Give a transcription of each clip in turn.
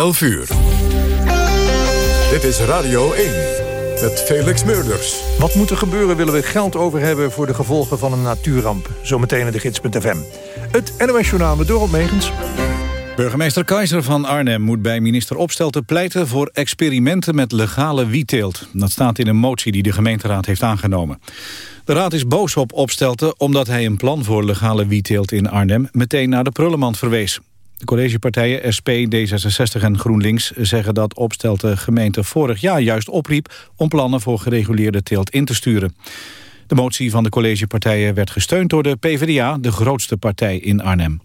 11 uur. Dit is Radio 1 met Felix Meurders. Wat moet er gebeuren willen we geld over hebben... voor de gevolgen van een natuurramp? Zometeen in de gids.fm. Het NOS Journaal met Dorot Megens. Burgemeester Keizer van Arnhem moet bij minister Opstelten pleiten... voor experimenten met legale wietteelt. Dat staat in een motie die de gemeenteraad heeft aangenomen. De raad is boos op Opstelten omdat hij een plan voor legale wietteelt in Arnhem... meteen naar de prullenmand verwees. De collegepartijen SP, D66 en GroenLinks zeggen dat Opstelten gemeente vorig jaar juist opriep om plannen voor gereguleerde teelt in te sturen. De motie van de collegepartijen werd gesteund door de PvdA, de grootste partij in Arnhem.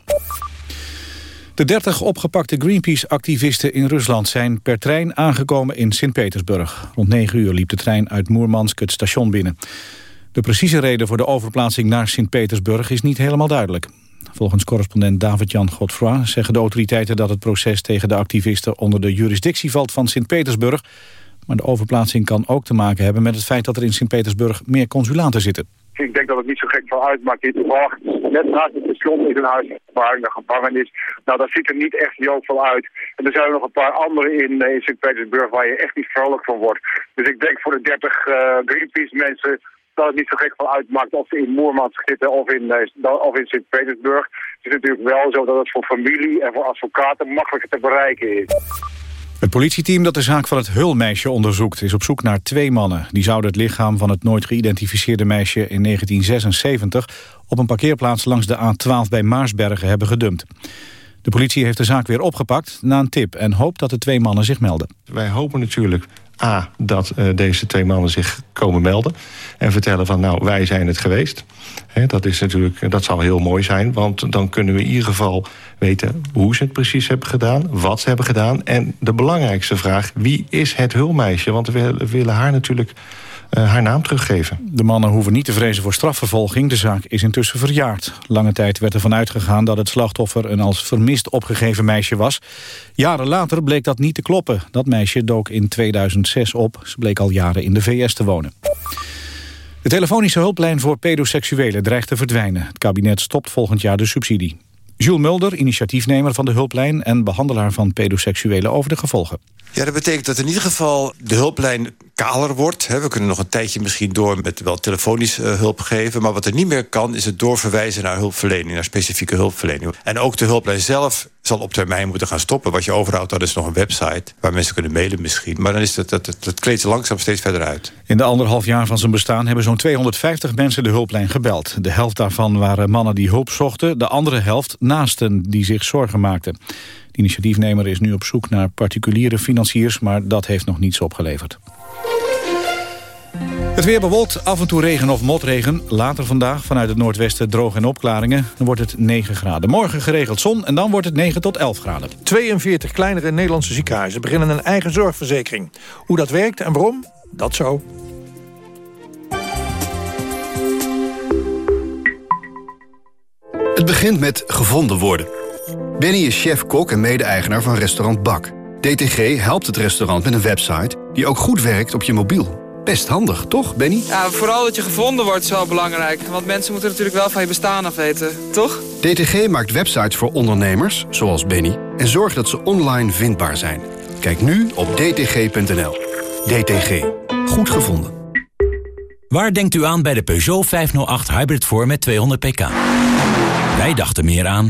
De 30 opgepakte Greenpeace-activisten in Rusland zijn per trein aangekomen in Sint-Petersburg. Rond 9 uur liep de trein uit Moermansk het station binnen. De precieze reden voor de overplaatsing naar Sint-Petersburg is niet helemaal duidelijk. Volgens correspondent David-Jan Godfroy zeggen de autoriteiten dat het proces tegen de activisten onder de jurisdictie valt van Sint-Petersburg. Maar de overplaatsing kan ook te maken hebben met het feit dat er in Sint-Petersburg meer consulaten zitten. Ik denk dat het niet zo gek van uitmaakt. Wacht net naast het station is een huis waar de gevangenis. Nou, dat ziet er niet echt veel uit. En er zijn nog een paar andere in, eh, in Sint-Petersburg waar je echt niet vrolijk van wordt. Dus ik denk voor de 30 uh, eh, Greenpeace mensen dat het niet zo gek van uitmaakt of ze in Moermansk zitten of in, uh, of in Sint-Petersburg. Het is natuurlijk wel zo dat het voor familie en voor advocaten makkelijker te bereiken is. Het politieteam dat de zaak van het Hulmeisje onderzoekt... is op zoek naar twee mannen. Die zouden het lichaam van het nooit geïdentificeerde meisje in 1976... op een parkeerplaats langs de A12 bij Maarsbergen hebben gedumpt. De politie heeft de zaak weer opgepakt na een tip... en hoopt dat de twee mannen zich melden. Wij hopen natuurlijk A, dat uh, deze twee mannen zich komen melden... en vertellen van, nou, wij zijn het geweest. Dat, is natuurlijk, dat zal heel mooi zijn, want dan kunnen we in ieder geval weten... hoe ze het precies hebben gedaan, wat ze hebben gedaan... en de belangrijkste vraag, wie is het hulmeisje? Want we willen haar natuurlijk haar naam teruggeven. De mannen hoeven niet te vrezen voor strafvervolging. De zaak is intussen verjaard. Lange tijd werd ervan uitgegaan dat het slachtoffer... een als vermist opgegeven meisje was. Jaren later bleek dat niet te kloppen. Dat meisje dook in 2006 op. Ze bleek al jaren in de VS te wonen. De telefonische hulplijn voor pedoseksuelen dreigt te verdwijnen. Het kabinet stopt volgend jaar de subsidie. Jules Mulder, initiatiefnemer van de hulplijn... en behandelaar van pedoseksuelen over de gevolgen. Ja, dat betekent dat in ieder geval de hulplijn kaler wordt. We kunnen nog een tijdje misschien door met wel telefonisch uh, hulp geven. Maar wat er niet meer kan, is het doorverwijzen naar hulpverlening. Naar specifieke hulpverlening. En ook de hulplijn zelf zal op termijn moeten gaan stoppen. Wat je overhoudt, dat is nog een website waar mensen kunnen mailen misschien. Maar dan is het, dat, dat, kleedt langzaam steeds verder uit. In de anderhalf jaar van zijn bestaan hebben zo'n 250 mensen de hulplijn gebeld. De helft daarvan waren mannen die hulp zochten. De andere helft naasten die zich zorgen maakten. De initiatiefnemer is nu op zoek naar particuliere financiers... maar dat heeft nog niets opgeleverd. Het weer bewolkt, af en toe regen of motregen. Later vandaag vanuit het noordwesten droog en opklaringen. Dan wordt het 9 graden. Morgen geregeld zon en dan wordt het 9 tot 11 graden. 42 kleinere Nederlandse ziekenhuizen beginnen een eigen zorgverzekering. Hoe dat werkt en waarom? Dat zo. Het begint met gevonden worden. Benny is chef-kok en mede-eigenaar van restaurant Bak. DTG helpt het restaurant met een website die ook goed werkt op je mobiel. Best handig, toch, Benny? Ja, vooral dat je gevonden wordt is wel belangrijk. Want mensen moeten natuurlijk wel van je bestaan af weten, toch? DTG maakt websites voor ondernemers, zoals Benny... en zorgt dat ze online vindbaar zijn. Kijk nu op dtg.nl. DTG. Goed gevonden. Waar denkt u aan bij de Peugeot 508 Hybrid voor met 200 pk? Wij dachten meer aan...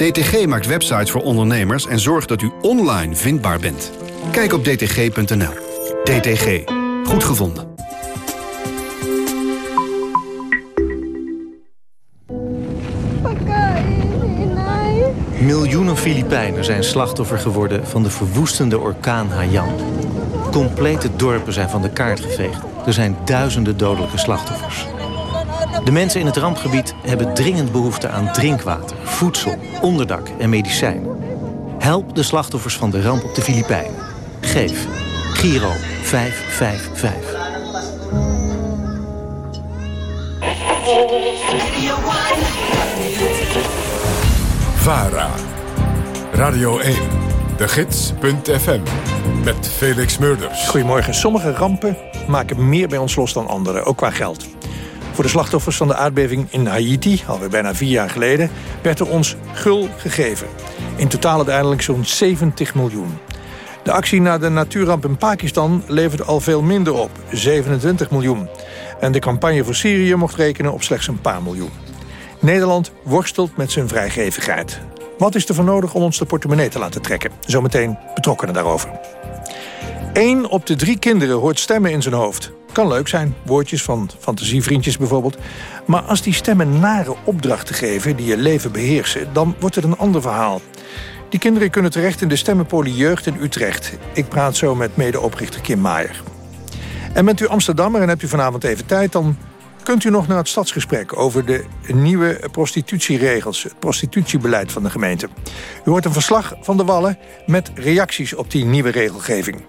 DTG maakt websites voor ondernemers en zorgt dat u online vindbaar bent. Kijk op dtg.nl. DTG. Goed gevonden. Miljoenen Filipijnen zijn slachtoffer geworden van de verwoestende orkaan Haiyan. Complete dorpen zijn van de kaart geveegd. Er zijn duizenden dodelijke slachtoffers. De mensen in het rampgebied hebben dringend behoefte aan drinkwater, voedsel, onderdak en medicijnen. Help de slachtoffers van de ramp op de Filipijnen. Geef. Giro 555. VARA. Radio 1. De Gids.fm. Met Felix Murders. Goedemorgen. Sommige rampen maken meer bij ons los dan andere, ook qua geld. Voor de slachtoffers van de aardbeving in Haiti, alweer bijna vier jaar geleden... werd er ons gul gegeven. In totaal uiteindelijk zo'n 70 miljoen. De actie na de natuurramp in Pakistan levert al veel minder op, 27 miljoen. En de campagne voor Syrië mocht rekenen op slechts een paar miljoen. Nederland worstelt met zijn vrijgevigheid. Wat is er voor nodig om ons de portemonnee te laten trekken? Zometeen betrokkenen daarover. Eén op de drie kinderen hoort stemmen in zijn hoofd. Kan leuk zijn, woordjes van fantasievriendjes bijvoorbeeld. Maar als die stemmen nare opdrachten geven die je leven beheersen... dan wordt het een ander verhaal. Die kinderen kunnen terecht in de stemmenpolie Jeugd in Utrecht. Ik praat zo met medeoprichter Kim Maier. En bent u Amsterdammer en hebt u vanavond even tijd... dan kunt u nog naar het stadsgesprek over de nieuwe prostitutieregels... het prostitutiebeleid van de gemeente. U hoort een verslag van de Wallen met reacties op die nieuwe regelgeving.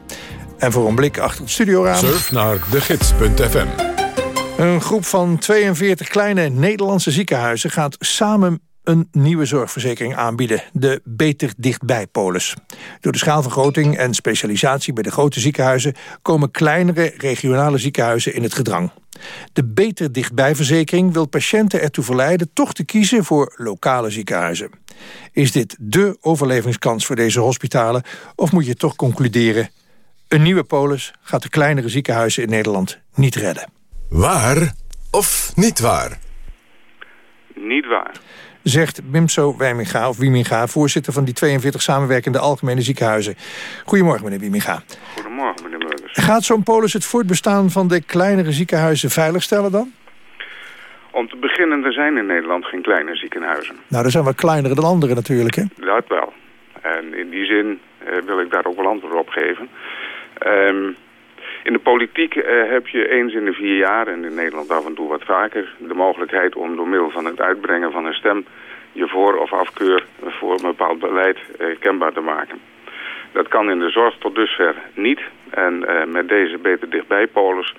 En voor een blik achter het studioraam... Surf naar degids.fm. Een groep van 42 kleine Nederlandse ziekenhuizen gaat samen een nieuwe zorgverzekering aanbieden, de Beter Dichtbij-polis. Door de schaalvergroting en specialisatie bij de grote ziekenhuizen... komen kleinere regionale ziekenhuizen in het gedrang. De Beter Dichtbij-verzekering wil patiënten ertoe verleiden... toch te kiezen voor lokale ziekenhuizen. Is dit dé overlevingskans voor deze hospitalen... of moet je toch concluderen... een nieuwe polis gaat de kleinere ziekenhuizen in Nederland niet redden? Waar of niet waar? Niet waar zegt Wimso Wijminga, of Wieminga... voorzitter van die 42 samenwerkende algemene ziekenhuizen. Goedemorgen, meneer Wieminga. Goedemorgen, meneer Murders. Gaat zo'n polis het voortbestaan van de kleinere ziekenhuizen veiligstellen dan? Om te beginnen, er zijn in Nederland geen kleine ziekenhuizen. Nou, er zijn wel kleinere dan andere natuurlijk, hè? Dat wel. En in die zin uh, wil ik daar ook wel antwoord op geven. Um, in de politiek uh, heb je eens in de vier jaar, en in Nederland af en toe wat vaker, de mogelijkheid om door middel van het uitbrengen van een stem je voor- of afkeur voor een bepaald beleid uh, kenbaar te maken. Dat kan in de zorg tot dusver niet. En uh, met deze beter dichtbij polis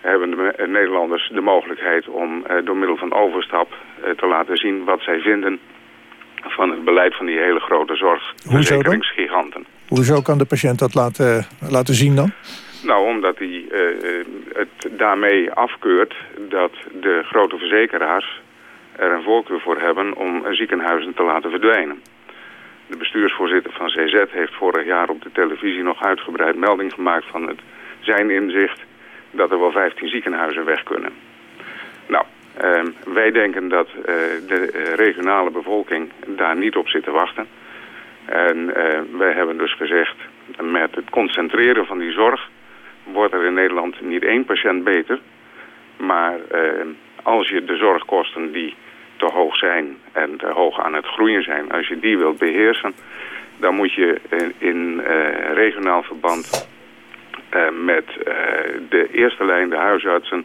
hebben de Nederlanders de mogelijkheid om door middel van overstap te laten zien wat zij vinden van het beleid van die hele grote zorgverzekeringsgiganten. Hoezo kan de patiënt dat laten, laten zien dan? Nou, omdat hij uh, het daarmee afkeurt dat de grote verzekeraars er een voorkeur voor hebben om ziekenhuizen te laten verdwijnen. De bestuursvoorzitter van CZ heeft vorig jaar op de televisie nog uitgebreid melding gemaakt van het zijn inzicht dat er wel 15 ziekenhuizen weg kunnen. Nou, wij denken dat uh, de regionale bevolking daar niet op zit te wachten. En wij hebben dus gezegd, met het concentreren van die zorg wordt er in Nederland niet één patiënt beter. Maar eh, als je de zorgkosten die te hoog zijn en te hoog aan het groeien zijn, als je die wilt beheersen, dan moet je in, regionaal verband met de eerste lijn, de huisartsen,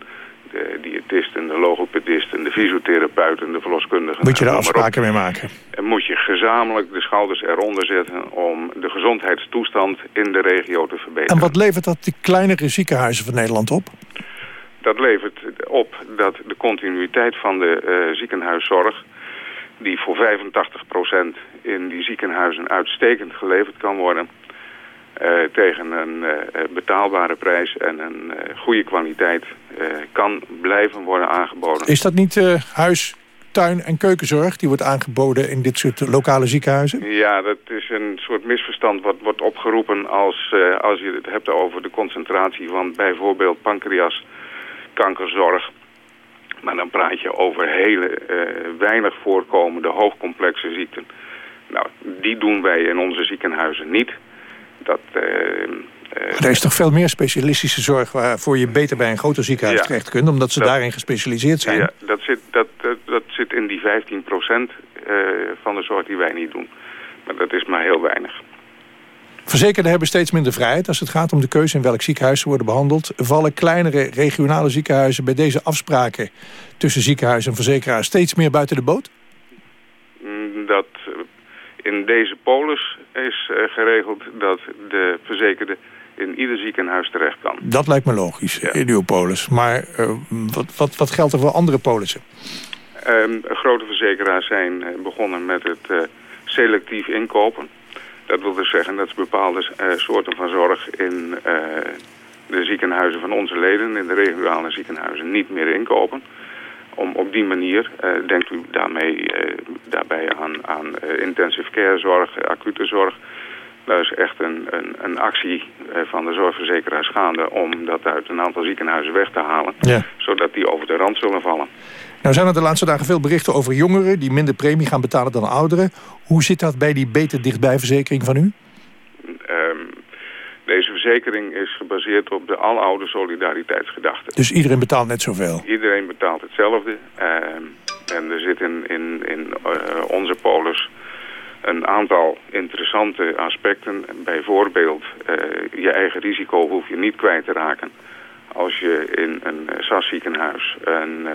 de diëtisten, de logopedisten, de fysiotherapeuten, de verloskundigen. Moet je daar afspraken mee maken? En moet je gezamenlijk de schouders eronder zetten om de gezondheidstoestand in de regio te verbeteren. En wat levert dat die kleinere ziekenhuizen van Nederland op? Dat levert op dat de continuïteit van de uh, ziekenhuiszorg die voor 85% in die ziekenhuizen uitstekend geleverd kan worden... Uh, tegen een uh, betaalbare prijs en een goede kwaliteit kan blijven worden aangeboden. Is dat niet huis, tuin- en keukenzorg die wordt aangeboden in dit soort lokale ziekenhuizen? Ja, dat is een soort misverstand wat wordt opgeroepen als, als je het hebt over de concentratie van bijvoorbeeld pancreas, kankerzorg. Maar dan praat je over hele weinig voorkomende hoogcomplexe ziekten. Nou, die doen wij in onze ziekenhuizen niet. Dat, uh, uh, er is toch veel meer specialistische zorg waarvoor je beter bij een groter ziekenhuis ja, terecht kunt, omdat ze dat, daarin gespecialiseerd zijn? Ja, dat zit, dat, dat, dat zit in die 15 procent uh, van de zorg die wij niet doen. Maar dat is maar heel weinig. Verzekerden hebben steeds minder vrijheid als het gaat om de keuze in welk ziekenhuis ze worden behandeld. Vallen kleinere regionale ziekenhuizen bij deze afspraken tussen ziekenhuis en verzekeraar steeds meer buiten de boot? Dat in deze polis is uh, geregeld dat de verzekerde in ieder ziekenhuis terecht kan. Dat lijkt me logisch, in uw polis. Maar uh, wat, wat, wat geldt er voor andere polissen? Um, grote verzekeraars zijn begonnen met het selectief inkopen. Dat wil dus zeggen dat ze bepaalde soorten van zorg in de ziekenhuizen van onze leden, in de regionale ziekenhuizen, niet meer inkopen om op die manier, uh, denkt u daarmee, uh, daarbij aan, aan uh, intensive care zorg, acute zorg. Dat is echt een, een, een actie van de zorgverzekeraars gaande om dat uit een aantal ziekenhuizen weg te halen. Ja. Zodat die over de rand zullen vallen. Nou zijn er de laatste dagen veel berichten over jongeren die minder premie gaan betalen dan ouderen. Hoe zit dat bij die beter dichtbij verzekering van u? Deze verzekering is gebaseerd op de aloude solidariteitsgedachte. Dus iedereen betaalt net zoveel? Iedereen betaalt hetzelfde. Uh, en er zit in, in, in uh, onze polis een aantal interessante aspecten. Bijvoorbeeld, uh, je eigen risico hoef je niet kwijt te raken. Als je in een SAS-ziekenhuis een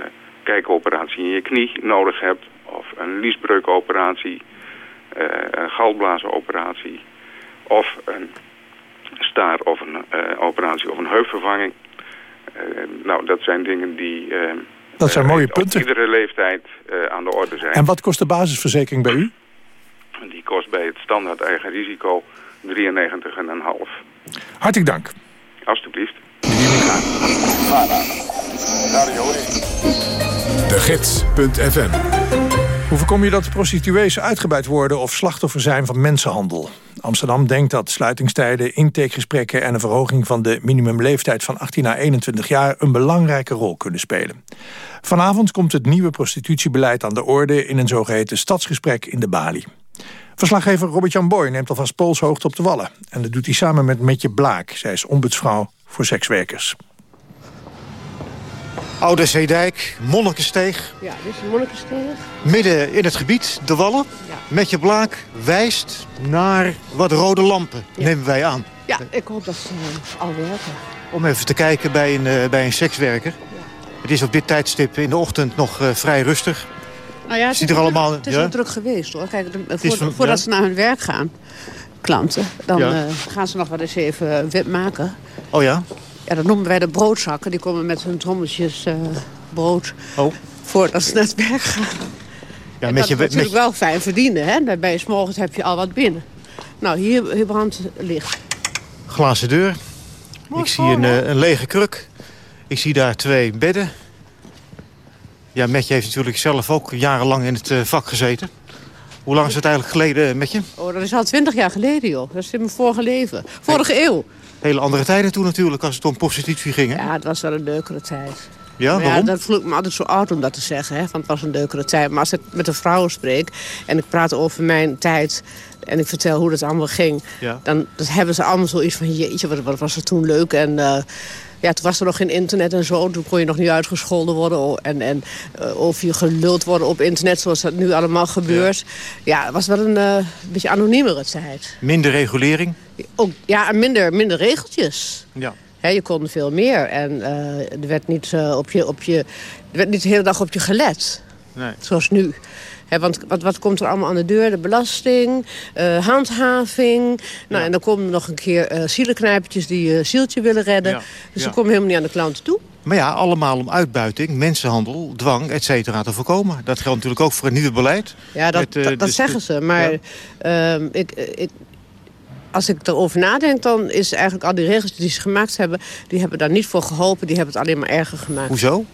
kijkoperatie in je knie nodig hebt... of een liesbreukoperatie, een galblazenoperatie... of een staar of een uh, operatie of een heupvervanging. Uh, nou, dat zijn dingen die... Uh, dat zijn mooie punten. Op iedere leeftijd aan de orde zijn. En wat kost de basisverzekering bij u? Die kost bij het standaard eigen risico 93,5. Hartelijk dank. Alsjeblieft. De Gids.fm hoe voorkom je dat prostituees uitgebuit worden of slachtoffer zijn van mensenhandel? Amsterdam denkt dat sluitingstijden, intakegesprekken en een verhoging van de minimumleeftijd van 18 naar 21 jaar een belangrijke rol kunnen spelen. Vanavond komt het nieuwe prostitutiebeleid aan de orde in een zogeheten stadsgesprek in de Bali. Verslaggever Robert-Jan Boy neemt alvast polshoogte op de Wallen. En dat doet hij samen met Metje Blaak. Zij is ombudsvrouw voor sekswerkers. Oude Zeedijk, Monnikensteeg. Ja, dit is Monnikensteeg. Midden in het gebied, de Wallen. Ja. Met je blaak wijst naar wat rode lampen, Ja. nemen wij aan. Ja, ik hoop dat ze uh, al werken. Om even te kijken bij een, uh, bij een sekswerker. Het is op dit tijdstip in de ochtend nog uh, vrij rustig. Nou ja, het Ziet is er allemaal... Het is wel druk geweest hoor. Kijk, de, voor, van- voordat ze naar hun werk gaan, klanten, dan eh, gaan ze nog wel eens even wit maken. Oh ja? Ja, dat noemen wij de broodzakken. Die komen met hun trommeltjes eh, brood Oh. voordat ze naar het werk gaan. Ja, en met dat je, is met, natuurlijk wel fijn verdienen. Hè? Daarbij is morgens heb je al wat binnen. Nou, hier, hier brandt licht. glazen deur. Mooi ik zie een, eh, een lege kruk. Ik zie daar twee bedden. Ja, Metje heeft natuurlijk zelf ook jarenlang in het eh, vak gezeten. Hoe lang is het eigenlijk geleden, Metje? Oh, dat is al twintig jaar geleden, joh. Dat is in mijn vorige leven. Vorige eeuw. Hele andere tijden toen natuurlijk, als het om prostitutie ging. Hè? Ja, het was wel een leukere tijd. Ja, Maar waarom? Ja, dat voel ik me altijd zo oud om dat te zeggen. Hè? Want het was een leukere tijd. Maar als ik met de vrouwen spreek en ik praat over mijn tijd... en ik vertel hoe dat allemaal ging... Ja. dan hebben ze allemaal zoiets van... jeetje, wat, wat was het toen leuk. En eh, ja, toen was er nog geen internet en zo. Toen kon je nog niet uitgescholden worden. o- En, en eh, of je geluld worden op internet, zoals dat nu allemaal gebeurt. Ja, het was wel een eh, beetje anoniemere tijd. Minder regulering. Ook, ja, en minder, minder regeltjes. Ja. Hè, je kon veel meer en eh, er, werd niet, op je, op je, er werd niet de hele dag op je gelet, Nee. zoals nu. Want wat, wat komt er allemaal aan de deur? De belasting, eh, handhaving. Nou, En dan komen er nog een keer eh zielenknijpertjes die je zieltje willen redden. Ja, Dus ze komen helemaal niet aan de klanten toe. Maar ja, allemaal om uitbuiting, mensenhandel, dwang, et cetera te voorkomen. Dat geldt natuurlijk ook voor het nieuwe beleid. Ja, dat, Met, eh, dat, dat de- zeggen ze. Maar ehm, ik, ik, als ik erover nadenk, dan is eigenlijk al die regels die ze gemaakt hebben... die hebben daar niet voor geholpen, die hebben het alleen maar erger gemaakt. Hoezo?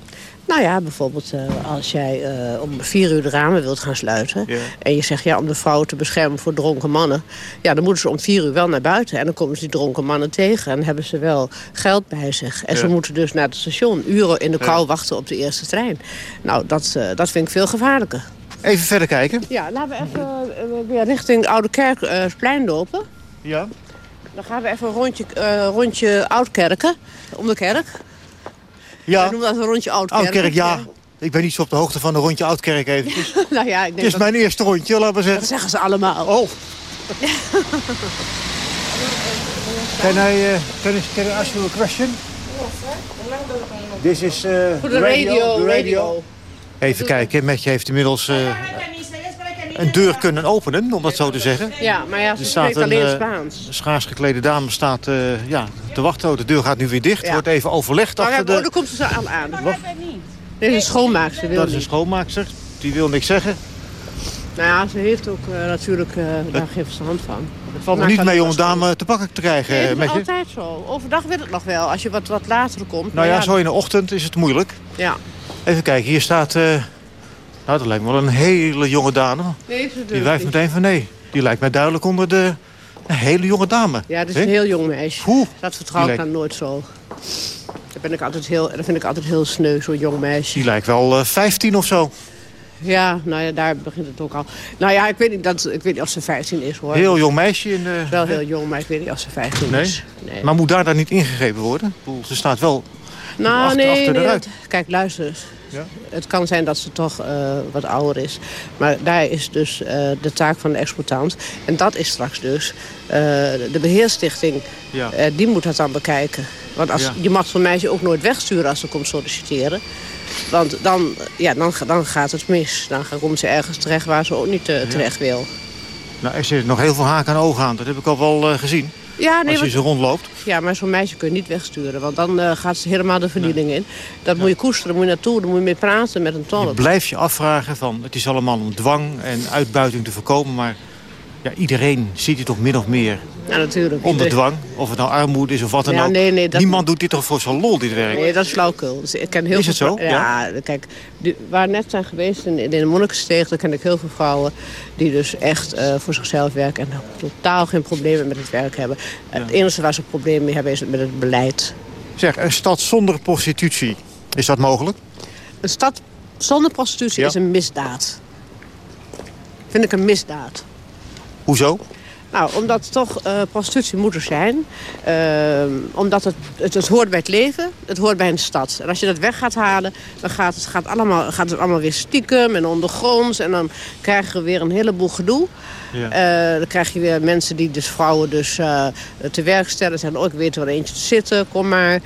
Nou ja, bijvoorbeeld eh, als jij eh, om vier uur de ramen wilt gaan sluiten... Ja. en je zegt ja, om de vrouwen te beschermen voor dronken mannen... ja, dan moeten ze om vier uur wel naar buiten. En dan komen ze die dronken mannen tegen en hebben ze wel geld bij zich. En ze moeten dus naar het station uren in de kou wachten op de eerste trein. Nou, dat, eh, dat vind ik veel gevaarlijker. Even verder kijken. Ja, laten we even weer richting Oude Kerkplein lopen. Ja. Dan gaan we even een rondje, rondje Oudkerken, om de kerk. Ja, Wij noemen dat een rondje Oudkerk. Oudkerk, ja. Ik ben niet zo op de hoogte van een rondje Oudkerk eventjes. nou ja, ik Het denk is dat, mijn eerste rondje, laten we dat zeggen. zeggen ze allemaal. Oh. Can I, uh, can, I, can I ask you a question? This is uh, Voor de radio, radio. Even kijken, Metje heeft inmiddels... eh, een deur kunnen openen, om dat zo te zeggen. Ja, maar ja, ze staat spreekt alleen eh, Spaans. schaars geklede dame staat eh, ja, te wachten. Oh, de deur gaat nu weer dicht. Wordt even overlegd Maar ja, achter oh, de... daar komt ze aan. aan. Dit is een schoonmaakster. Wil Dat is een niet. schoonmaakster. Die wil niks zeggen. Nou ja, ze heeft ook eh, natuurlijk eh, daar geen verstand van. Het valt er niet mee om een dame te pakken te krijgen. Nee, dat is je. altijd zo. Overdag weet het nog wel, als je wat, wat later komt. Nou ja, zo in de ochtend is het moeilijk. Ja. Even kijken, hier staat... eh, nou, dat lijkt me wel een hele jonge dame. Nee, ze Die wijft meteen van nee. Die lijkt mij duidelijk onder de een hele jonge dame. Ja, dat is een heel jong meisje. Dat vertrouw ik lijkt- dan nooit zo. Dat, ben ik altijd heel, dat vind ik altijd heel sneu, zo'n jong meisje. Die lijkt wel eh 15 of zo. Ja, nou ja, daar begint het ook al. Nou ja, ik weet niet, dat, ik weet niet of ze 15 is hoor. Heel jong meisje. In de... Wel heel jong, maar ik weet niet of ze 15 Nee? is. Nee. Maar moet daar dan niet ingegrepen worden? Ze staat wel Nou, achter, nee, achter nee, eruit. dat- kijk, luister eens. Ja? Het kan zijn dat ze toch eh, wat ouder is. Maar daar is dus eh, de taak van de exploitant. En dat is straks dus eh, de beheerstichting. Ja. die moet dat dan bekijken. Want als, Ja. je mag zo'n meisje ook nooit wegsturen als ze komt solliciteren. Want dan, ja, dan, dan gaat het mis. Dan komt ze ergens terecht waar ze ook niet terecht wil. Nou, er zitten nog heel veel haken en ogen aan. Dat heb ik al wel gezien. Ja, nee, Als je ze rondloopt. Ja, maar zo'n meisje kun je niet wegsturen. Want dan eh, gaat ze helemaal de verdiening in. Dat moet je koesteren, moet je naartoe, dan moet je mee praten met een Je tolk. blijft je afvragen van het is allemaal om dwang en uitbuiting te voorkomen. Maar ja, iedereen ziet het toch min of meer Ja, natuurlijk. onder dwang. Of het nou armoede is of wat dan Ja, ook. nee, nee, dat- Niemand doet dit toch voor zo'n lol, dit werk? Nee, dat is flauwkul. Dus ik ken heel Is veel het zo? Ja, kijk, die, waar we net zijn geweest in, in de Monnikensteeg... daar ken ik heel veel vrouwen die dus echt eh, voor zichzelf werken... en totaal geen problemen met het werk hebben. Het enige waar ze problemen mee hebben is met het beleid. Zeg, een stad zonder prostitutie, is dat mogelijk? Een stad zonder prostitutie is een misdaad. Vind ik een misdaad. Hoezo? Nou, omdat toch eh, prostitutie moet er zijn. Ehm, omdat het, het, het hoort bij het leven, het hoort bij een stad. En als je dat weg gaat halen, dan gaat het, gaat allemaal, gaat het allemaal weer stiekem en ondergronds. En dan krijgen we weer een heleboel gedoe. Eh, dan krijg je weer mensen die dus vrouwen dus, eh, te werk stellen. Zeggen, oh, ik weet er wel eentje te zitten, kom maar.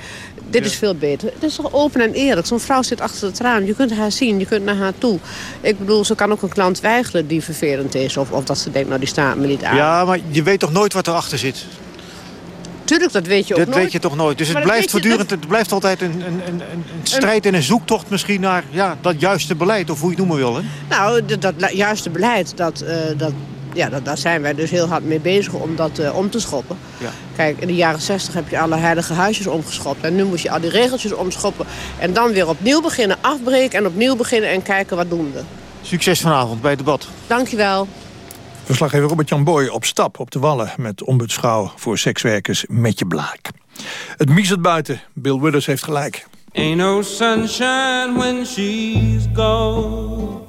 Dit is veel beter. Het is toch open en eerlijk. Zo'n vrouw zit achter het raam. Je kunt haar zien, je kunt naar haar toe. Ik bedoel, ze kan ook een klant weigeren die vervelend is. Of, of dat ze denkt, nou die staat me niet aan. Ja, maar je weet toch nooit wat erachter zit? Tuurlijk, dat weet je ook Dat nooit. weet je toch nooit. Dus het Maar blijft voortdurend, het blijft altijd een, een, een, een strijd en een zoektocht misschien naar ja, dat juiste beleid, of hoe je het noemen wil. Hè? Nou, dat, dat juiste beleid, dat, eh, dat, ja, dat, daar zijn wij dus heel hard mee bezig om dat eh, om te schoppen. Ja. Kijk, in de jaren 60 heb je alle heilige huisjes omgeschopt. En nu moet je al die regeltjes omschoppen. En dan weer opnieuw beginnen, afbreken en opnieuw beginnen en kijken wat doen we. Succes vanavond bij het debat. Dankjewel. Verslaggever Robert-Jan Boy op stap op de Wallen... met ombudsvrouw voor sekswerkers Metje Blaak. Het miezert buiten. Bill Withers heeft gelijk. Ain't no sunshine when she's gone.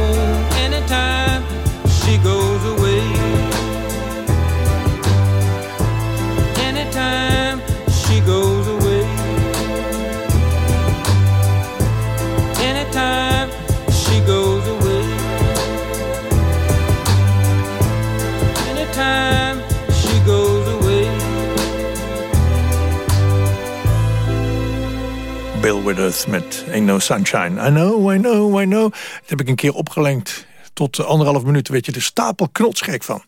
Earth met Ain't No Sunshine. I know, I know, I know. Dat heb ik een keer opgelengd. Tot eh, anderhalf minuut weet je de stapel knotsgek van.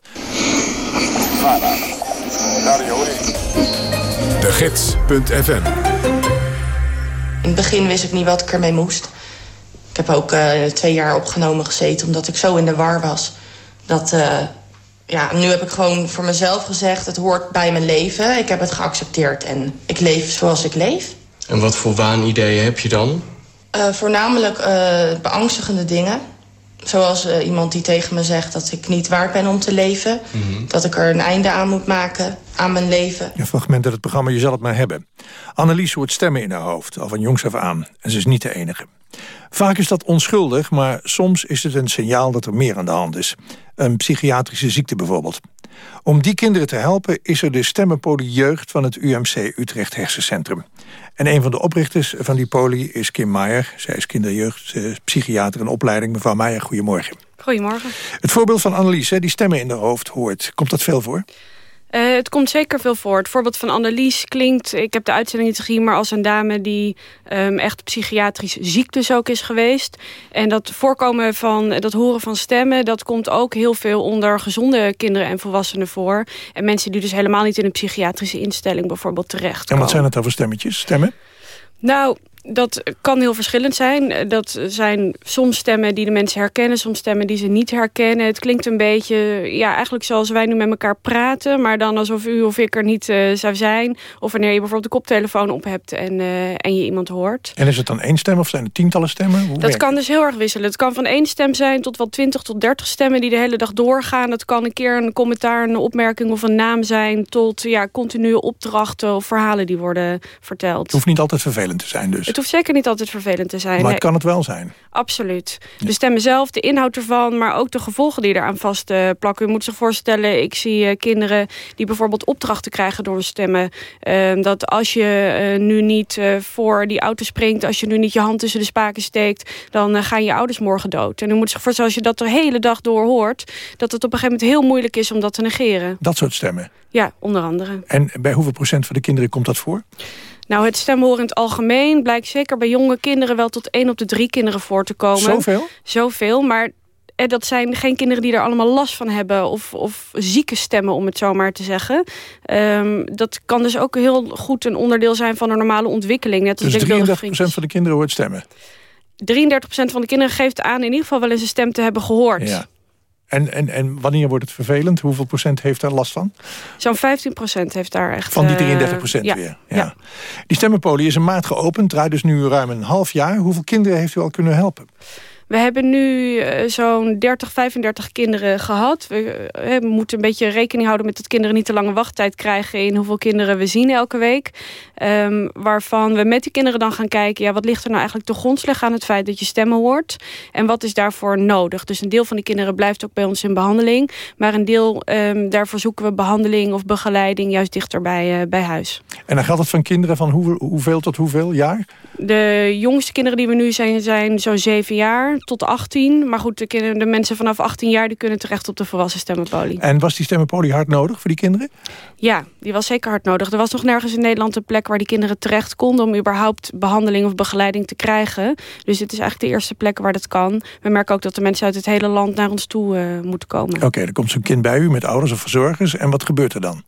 De Gids.fm In het begin wist ik niet wat ik ermee moest. Ik heb ook eh, twee jaar opgenomen gezeten omdat ik zo in de war was. Dat, eh, ja, nu heb ik gewoon voor mezelf gezegd, het hoort bij mijn leven. Ik heb het geaccepteerd en ik leef zoals ik leef. En wat voor waanideeën heb je dan? Eh, voornamelijk eh, beangstigende dingen. Zoals eh, iemand die tegen me zegt dat ik niet waard ben om te leven. Dat ik er een einde aan moet maken aan mijn leven. Een fragment uit het programma Je zal het maar hebben. Annelies hoort stemmen in haar hoofd, al van jongs af aan. En ze is niet de enige. Vaak is dat onschuldig, maar soms is het een signaal dat er meer aan de hand is. Een psychiatrische ziekte bijvoorbeeld. Om die kinderen te helpen is er de stemmenpolie jeugd van het UMC Utrecht Hersencentrum. En een van de oprichters van die poli is Kim Meijer. Zij is kinderjeugdpsychiater in opleiding. Mevrouw Meijer, goedemorgen. Goedemorgen. Het voorbeeld van Annelies, hè, die stemmen in haar hoofd hoort. Komt dat veel voor? Eh, het komt zeker veel voor. Het voorbeeld van Annelies klinkt... ik heb de uitzending niet gezien... maar als een dame die ehm, echt psychiatrisch ziek dus ook is geweest. En dat voorkomen van... dat horen van stemmen... dat komt ook heel veel onder gezonde kinderen en volwassenen voor. En mensen die dus helemaal niet in een psychiatrische instelling bijvoorbeeld terecht En wat zijn het dan voor stemmetjes? Stemmen? Nou, dat kan heel verschillend zijn. Dat zijn soms stemmen die de mensen herkennen, soms stemmen die ze niet herkennen. Het klinkt een beetje, ja, eigenlijk zoals wij nu met elkaar praten, maar dan alsof u of ik er niet eh, zou zijn. Of wanneer je bijvoorbeeld de koptelefoon op hebt en, eh, en je iemand hoort. En is het dan één stem of zijn het tientallen stemmen? Hoe Dat kan dus heel erg wisselen. Het kan van één stem zijn tot wel 20 tot 30 stemmen die de hele dag doorgaan. Het kan een keer een commentaar, een opmerking of een naam zijn... tot ja, continue opdrachten of verhalen die worden verteld. Het hoeft niet altijd vervelend te zijn dus. Het hoeft zeker niet altijd vervelend te zijn. Maar het kan het wel zijn. Absoluut. De stemmen zelf, de inhoud ervan, maar ook de gevolgen die eraan vast eh, plakken. U moet zich voorstellen, ik zie eh, kinderen die bijvoorbeeld opdrachten krijgen door stemmen. Eh, dat als je eh, nu niet voor die auto springt, als je nu niet je hand tussen de spaken steekt, dan gaan je ouders morgen dood. En u moet zich voorstellen, als je dat de hele dag door hoort, dat het op een gegeven moment heel moeilijk is om dat te negeren. Dat soort stemmen. Ja, onder andere. En bij hoeveel procent van de kinderen komt dat voor? Nou, het stemhoren in het algemeen blijkt zeker bij jonge kinderen wel tot één op de drie kinderen voor te komen. Zoveel? Zoveel, maar eh, dat zijn geen kinderen die er allemaal last van hebben... of, of zieke stemmen, om het zo maar te zeggen. Ehm, dat kan dus ook heel goed een onderdeel zijn van een normale ontwikkeling. Net als Dus denkbeeldige 33% van de kinderen hoort stemmen. 33% van de kinderen geeft aan in ieder geval wel eens een stem te hebben gehoord. Ja. En, en, en wanneer wordt het vervelend? Hoeveel procent heeft daar last van? Zo'n 15% heeft daar echt... Van die eh, 33 procent ja, weer. Ja. Die stemmenpolie is een maand geopend, draait dus nu ruim een half jaar. Hoeveel kinderen heeft u al kunnen helpen? We hebben nu eh, zo'n 30, 35 kinderen gehad. We, eh, we moeten een beetje rekening houden met dat kinderen niet te lange wachttijd krijgen in hoeveel kinderen we zien elke week. Ehm, waarvan we met die kinderen dan gaan kijken, ja, wat ligt er nou eigenlijk te grondslag aan het feit dat je stemmen hoort? En wat is daarvoor nodig? Dus een deel van die kinderen blijft ook bij ons in behandeling. Maar een deel, ehm, daarvoor zoeken we behandeling of begeleiding juist dichter bij, eh, bij huis. En dan gaat het van kinderen van hoe, hoeveel tot hoeveel jaar? De jongste kinderen die we nu zijn, zijn zo'n 7 jaar tot 18. Maar goed, de, kinderen, de mensen vanaf 18 jaar die kunnen terecht op de volwassen stemmenpolie. En was die stemmenpolie hard nodig voor die kinderen? Ja, die was zeker hard nodig. Er was nog nergens in Nederland een plek waar die kinderen terecht konden... om überhaupt behandeling of begeleiding te krijgen. Dus dit is eigenlijk de eerste plek waar dat kan. We merken ook dat de mensen uit het hele land naar ons toe eh, moeten komen. Oké, er komt zo'n kind bij u met ouders of verzorgers. En wat gebeurt er dan?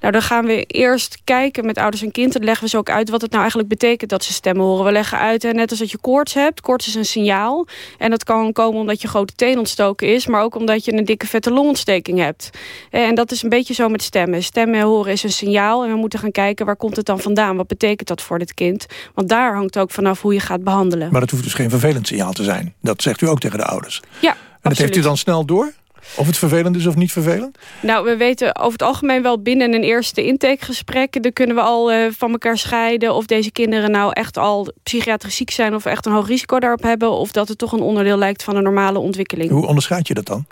Nou, dan gaan we eerst kijken met ouders en kind. Dan leggen we ze ook uit wat het nou eigenlijk betekent dat ze stemmen horen. We leggen uit, hè, net als dat je koorts hebt. Koorts is een signaal. En dat kan komen omdat je grote teen ontstoken is. Maar ook omdat je een dikke vette longontsteking hebt. Eh, En dat is een beetje zo met stemmen. Stemmen horen is een signaal. En we moeten gaan kijken waar komt het dan vandaan. Wat betekent dat voor dit kind? Want daar hangt ook vanaf hoe je gaat behandelen. Maar dat hoeft dus geen vervelend signaal te zijn. Dat zegt u ook tegen de ouders. Ja, En dat heeft u dan snel door? Of het vervelend is of niet vervelend? Nou, we weten over het algemeen wel binnen een eerste intakegesprek... dan kunnen we al eh, van elkaar scheiden of deze kinderen nou echt al psychiatrisch ziek zijn... of echt een hoog risico daarop hebben... of dat het toch een onderdeel lijkt van een normale ontwikkeling. Hoe onderscheid je dat dan?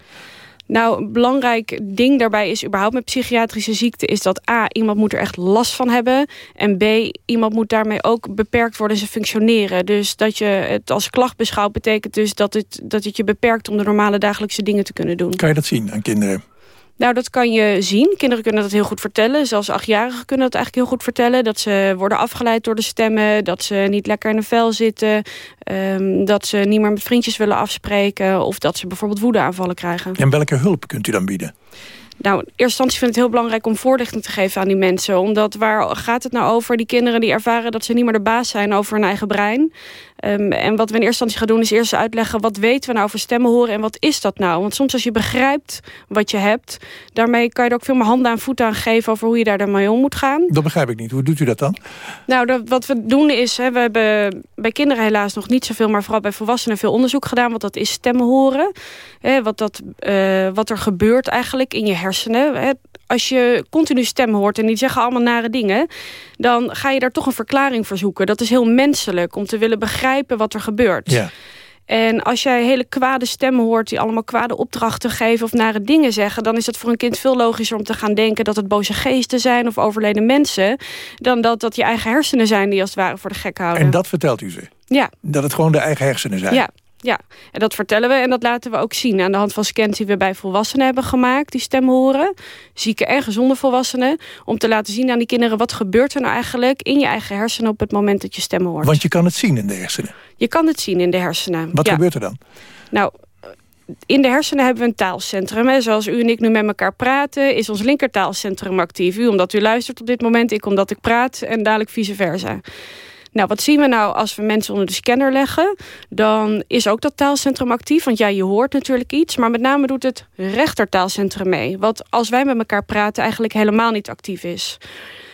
Nou, een belangrijk ding daarbij is überhaupt met psychiatrische ziekte... is dat A, iemand moet er echt last van hebben... en B, iemand moet daarmee ook beperkt worden zijn functioneren. Dus dat je het als klacht beschouwt... betekent dus dat het, dat het je beperkt om de normale dagelijkse dingen te kunnen doen. Kan je dat zien aan kinderen? Nou, dat kan je zien. Kinderen kunnen dat heel goed vertellen. Zelfs achtjarigen kunnen dat eigenlijk heel goed vertellen. Dat ze worden afgeleid door de stemmen. Dat ze niet lekker in een vel zitten. ehm, dat ze niet meer met vriendjes willen afspreken. Of dat ze bijvoorbeeld woedeaanvallen krijgen. En welke hulp kunt u dan bieden? Nou, in eerste instantie vind ik het heel belangrijk om voorlichting te geven aan die mensen. Omdat waar gaat het nou over? Die kinderen die ervaren dat ze niet meer de baas zijn over hun eigen brein. Ehm, en wat we in eerste instantie gaan doen is eerst uitleggen... wat weten we nou over stemmen horen en wat is dat nou? Want soms als je begrijpt wat je hebt... daarmee kan je er ook veel meer handen en voeten aan geven... over hoe je daar dan mee om moet gaan. Dat begrijp ik niet. Hoe doet u dat dan? Nou, dat, wat we doen is... Hè, we hebben bij kinderen helaas nog niet zoveel... maar vooral bij volwassenen veel onderzoek gedaan... wat dat is stemmen horen. Hè, wat, dat, eh, wat er gebeurt eigenlijk in je hersenen. Hè. Als je continu stemmen hoort en die zeggen allemaal nare dingen... dan ga je daar toch een verklaring voor zoeken. Dat is heel menselijk om te willen begrijpen wat er gebeurt. Ja. En als jij hele kwade stemmen hoort die allemaal kwade opdrachten geven of nare dingen zeggen, dan is het voor een kind veel logischer om te gaan denken dat het boze geesten zijn of overleden mensen, dan dat dat je eigen hersenen zijn die als het ware voor de gek houden. En dat vertelt u ze? Ja. Dat het gewoon de eigen hersenen zijn? Ja. Ja, en dat vertellen we en dat laten we ook zien aan de hand van scans die we bij volwassenen hebben gemaakt, die stem horen. Zieke en gezonde volwassenen. Om te laten zien aan die kinderen wat gebeurt er nou eigenlijk in je eigen hersenen op het moment dat je stemmen hoort. Want je kan het zien in de hersenen. Je kan het zien in de hersenen. Wat ja. gebeurt er dan? Nou, in de hersenen hebben we een taalcentrum. Hè. Zoals u en ik nu met elkaar praten, is ons linkertaalcentrum actief. U omdat u luistert op dit moment, ik omdat ik praat en dadelijk vice versa. Nou, wat zien we nou als we mensen onder de scanner leggen? Dan is ook dat taalcentrum actief. Want ja, je hoort natuurlijk iets. Maar met name doet het rechtertaalcentrum mee. Wat als wij met elkaar praten eigenlijk helemaal niet actief is.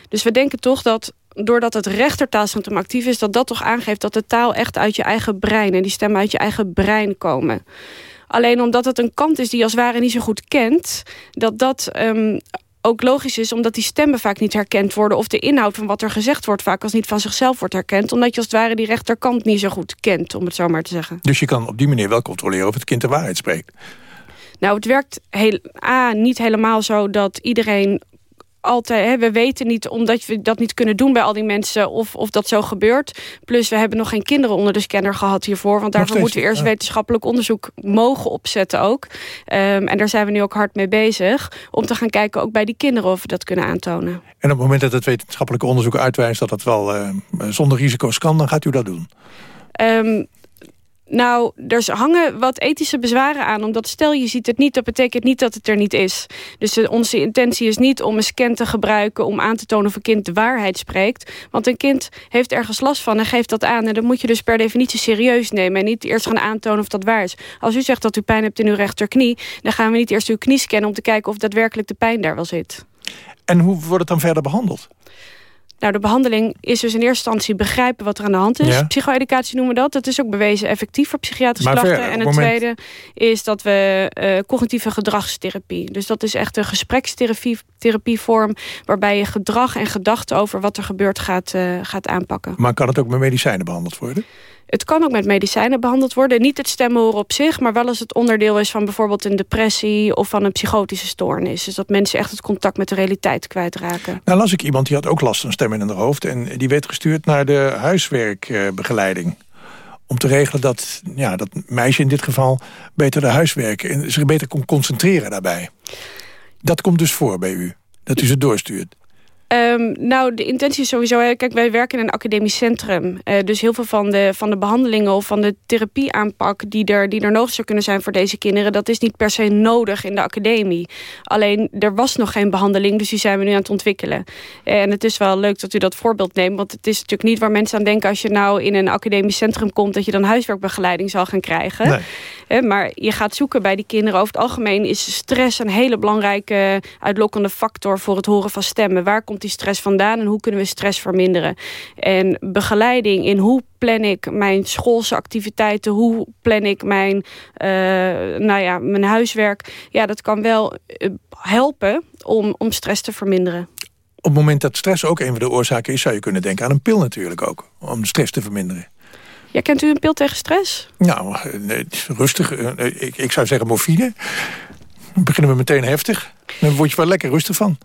Dus we denken toch dat doordat het rechtertaalcentrum actief is... dat dat toch aangeeft dat de taal echt uit je eigen brein... en die stemmen uit je eigen brein komen. Alleen omdat het een kant is die je als ware niet zo goed kent... dat dat um, ook logisch is omdat die stemmen vaak niet herkend worden... of de inhoud van wat er gezegd wordt vaak als niet van zichzelf wordt herkend... omdat je als het ware die rechterkant niet zo goed kent, om het zo maar te zeggen. Dus je kan op die manier wel controleren of het kind de waarheid spreekt? Nou, het werkt heel, A, niet helemaal zo dat iedereen altijd, hè, we weten niet, omdat we dat niet kunnen doen bij al die mensen, of, of dat zo gebeurt. Plus, we hebben nog geen kinderen onder de scanner gehad hiervoor, want daarvoor moeten we eerst ja. wetenschappelijk onderzoek mogen opzetten ook. Um, en daar zijn we nu ook hard mee bezig, om te gaan kijken ook bij die kinderen of we dat kunnen aantonen. En op het moment dat het wetenschappelijke onderzoek uitwijst dat het wel uh, zonder risico's kan, dan gaat u dat doen? Um, nou, er hangen wat ethische bezwaren aan. Omdat stel je ziet het niet, dat betekent niet dat het er niet is. Dus de, onze intentie is niet om een scan te gebruiken... om aan te tonen of een kind de waarheid spreekt. Want een kind heeft ergens last van en geeft dat aan. En dan moet je dus per definitie serieus nemen. En niet eerst gaan aantonen of dat waar is. Als u zegt dat u pijn hebt in uw rechterknie... dan gaan we niet eerst uw knie scannen om te kijken of daadwerkelijk de pijn daar wel zit. En hoe wordt het dan verder behandeld? Nou, de behandeling is dus in eerste instantie begrijpen wat er aan de hand is. Ja. Psycho-educatie noemen we dat. Dat is ook bewezen effectief voor psychiatrische klachten. En het moment... tweede is dat we uh, cognitieve gedragstherapie. Dus dat is echt een gesprekstherapievorm... waarbij je gedrag en gedachten over wat er gebeurt gaat, uh, gaat aanpakken. Maar kan het ook met medicijnen behandeld worden? Het kan ook met medicijnen behandeld worden. Niet het stemmen horen op zich, maar wel als het onderdeel is van bijvoorbeeld een depressie of van een psychotische stoornis. Dus dat mensen echt het contact met de realiteit kwijtraken. Nou las ik iemand die had ook last van stemmen in haar hoofd en die werd gestuurd naar de huiswerkbegeleiding. Om te regelen dat ja, dat meisje in dit geval beter de huiswerk en zich beter kon concentreren daarbij. Dat komt dus voor bij u, dat u ze doorstuurt. Um, nou, de intentie is sowieso... Kijk, wij werken in een academisch centrum. Uh, dus heel veel van de, van de behandelingen of van de therapieaanpak... Die er, die er nodig zou kunnen zijn voor deze kinderen... dat is niet per se nodig in de academie. Alleen, er was nog geen behandeling, dus die zijn we nu aan het ontwikkelen. En het is wel leuk dat u dat voorbeeld neemt... want het is natuurlijk niet waar mensen aan denken... als je nou in een academisch centrum komt... dat je dan huiswerkbegeleiding zal gaan krijgen. Nee. Uh, maar je gaat zoeken bij die kinderen. Over het algemeen is stress een hele belangrijke uitlokkende factor... voor het horen van stemmen. Waar komt die stress vandaan en hoe kunnen we stress verminderen? En begeleiding in hoe plan ik mijn schoolse activiteiten, hoe plan ik mijn, uh, nou ja, mijn huiswerk. Ja, dat kan wel uh, helpen om, om stress te verminderen. Op het moment dat stress ook een van de oorzaken is, zou je kunnen denken aan een pil natuurlijk ook, om stress te verminderen. Ja, kent u een pil tegen stress? Nou, nee, rustig. Ik, ik zou zeggen morfine. Dan beginnen we meteen heftig. Dan word je wel lekker rustig van.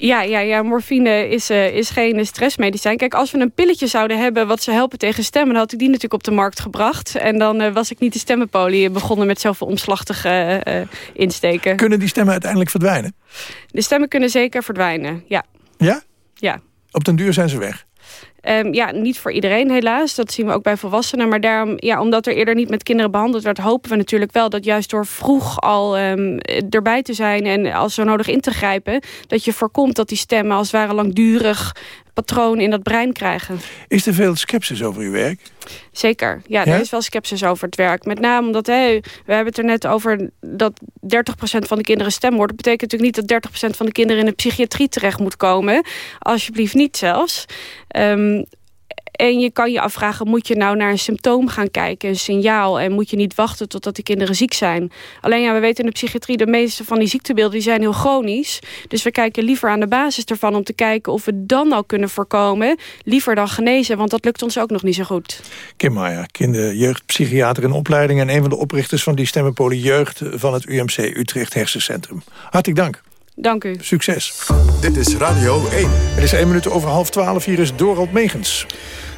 Ja, ja, ja morfine is, uh, is geen stressmedicijn. Kijk, als we een pilletje zouden hebben wat ze helpen tegen stemmen... dan had ik die natuurlijk op de markt gebracht. En dan uh, was ik niet de stemmenpolie begonnen met zoveel omslachtige uh, insteken. Kunnen die stemmen uiteindelijk verdwijnen? De stemmen kunnen zeker verdwijnen, ja. Ja? Ja. Op den duur zijn ze weg? Um, ja, niet voor iedereen helaas. Dat zien we ook bij volwassenen. Maar daarom, ja, omdat er eerder niet met kinderen behandeld werd... hopen we natuurlijk wel dat juist door vroeg al um, erbij te zijn... en als zo nodig in te grijpen... dat je voorkomt dat die stemmen als het ware langdurig patroon in dat brein krijgen. Is er veel sceptisch over uw werk? Zeker, ja, er is wel sceptisch over het werk. Met name omdat, hè, we hebben het er net over dat 30% van de kinderen stem wordt. Dat betekent natuurlijk niet dat 30% van de kinderen in de psychiatrie terecht moet komen. Alsjeblieft niet zelfs. Um, en je kan je afvragen, moet je nou naar een symptoom gaan kijken, een signaal... en moet je niet wachten totdat die kinderen ziek zijn? Alleen ja, we weten in de psychiatrie, de meeste van die ziektebeelden die zijn heel chronisch. Dus we kijken liever aan de basis ervan om te kijken of we dan al kunnen voorkomen. Liever dan genezen, want dat lukt ons ook nog niet zo goed. Kim Meijer, kinderjeugdpsychiater in opleiding... en een van de oprichters van die stemmenpolie jeugd van het UMC Utrecht Hersencentrum. Hartelijk dank. Dank u. Succes. Dit is Radio 1. Het is 1 minuut over half 12. Hier is Dorald Megens.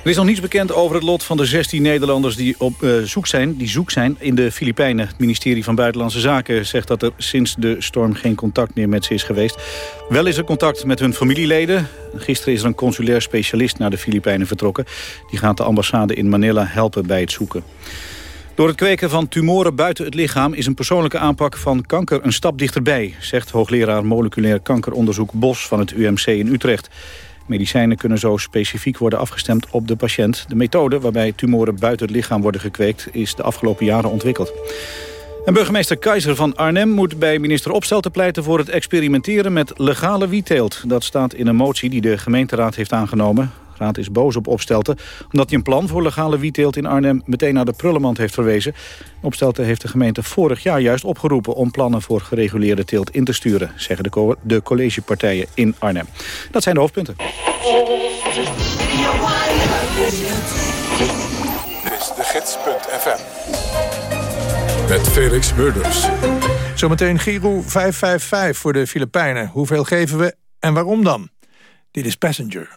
Er is nog niets bekend over het lot van de 16 Nederlanders die op uh, zoek zijn, die zoek zijn in de Filipijnen. Het ministerie van Buitenlandse Zaken zegt dat er sinds de storm geen contact meer met ze is geweest. Wel is er contact met hun familieleden. Gisteren is er een consulair specialist naar de Filipijnen vertrokken. Die gaat de ambassade in Manila helpen bij het zoeken. Door het kweken van tumoren buiten het lichaam is een persoonlijke aanpak van kanker een stap dichterbij, zegt hoogleraar moleculair kankeronderzoek Bos van het UMC in Utrecht. Medicijnen kunnen zo specifiek worden afgestemd op de patiënt. De methode waarbij tumoren buiten het lichaam worden gekweekt... is de afgelopen jaren ontwikkeld. En burgemeester Keizer van Arnhem moet bij minister Opstelten pleiten... voor het experimenteren met legale wietteelt. Dat staat in een motie die de gemeenteraad heeft aangenomen raad is boos op Opstelten... omdat hij een plan voor legale wietteelt in Arnhem meteen naar de prullenmand heeft verwezen. Opstelten heeft de gemeente vorig jaar juist opgeroepen... om plannen voor gereguleerde teelt in te sturen... zeggen de, co de collegepartijen in Arnhem. Dat zijn de hoofdpunten. Dit is de gids.fm. Met Felix Murders. Zometeen Giro 555 voor de Filipijnen. Hoeveel geven we en waarom dan? Dit is Passenger.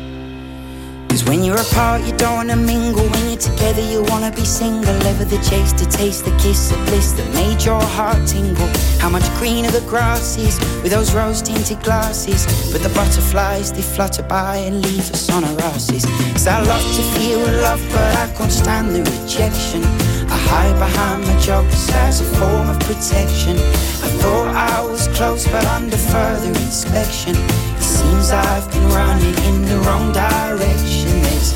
Cause when you're apart, you don't wanna mingle. When you're together, you wanna be single. Ever the chase to taste the kiss of bliss that made your heart tingle. How much greener the grass is with those rose tinted glasses. But the butterflies, they flutter by and leave us on our asses. Cause I love to feel love, but I can't stand the rejection. I hide behind my jokes as a form of protection. I thought I was close, but under further inspection, it seems I've been running in the wrong direction. There's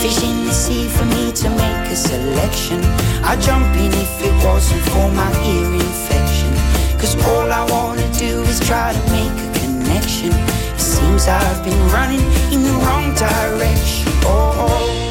fish in the sea for me to make a selection. I'd jump in if it wasn't for my ear infection. Cause all I wanna do is try to make a connection. It seems I've been running in the wrong direction. Oh. oh.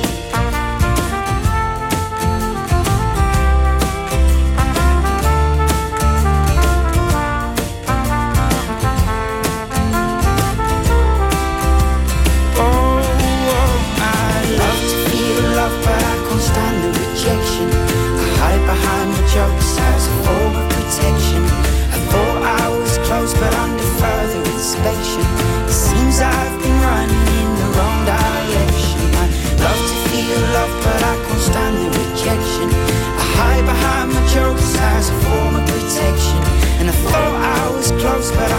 esperar.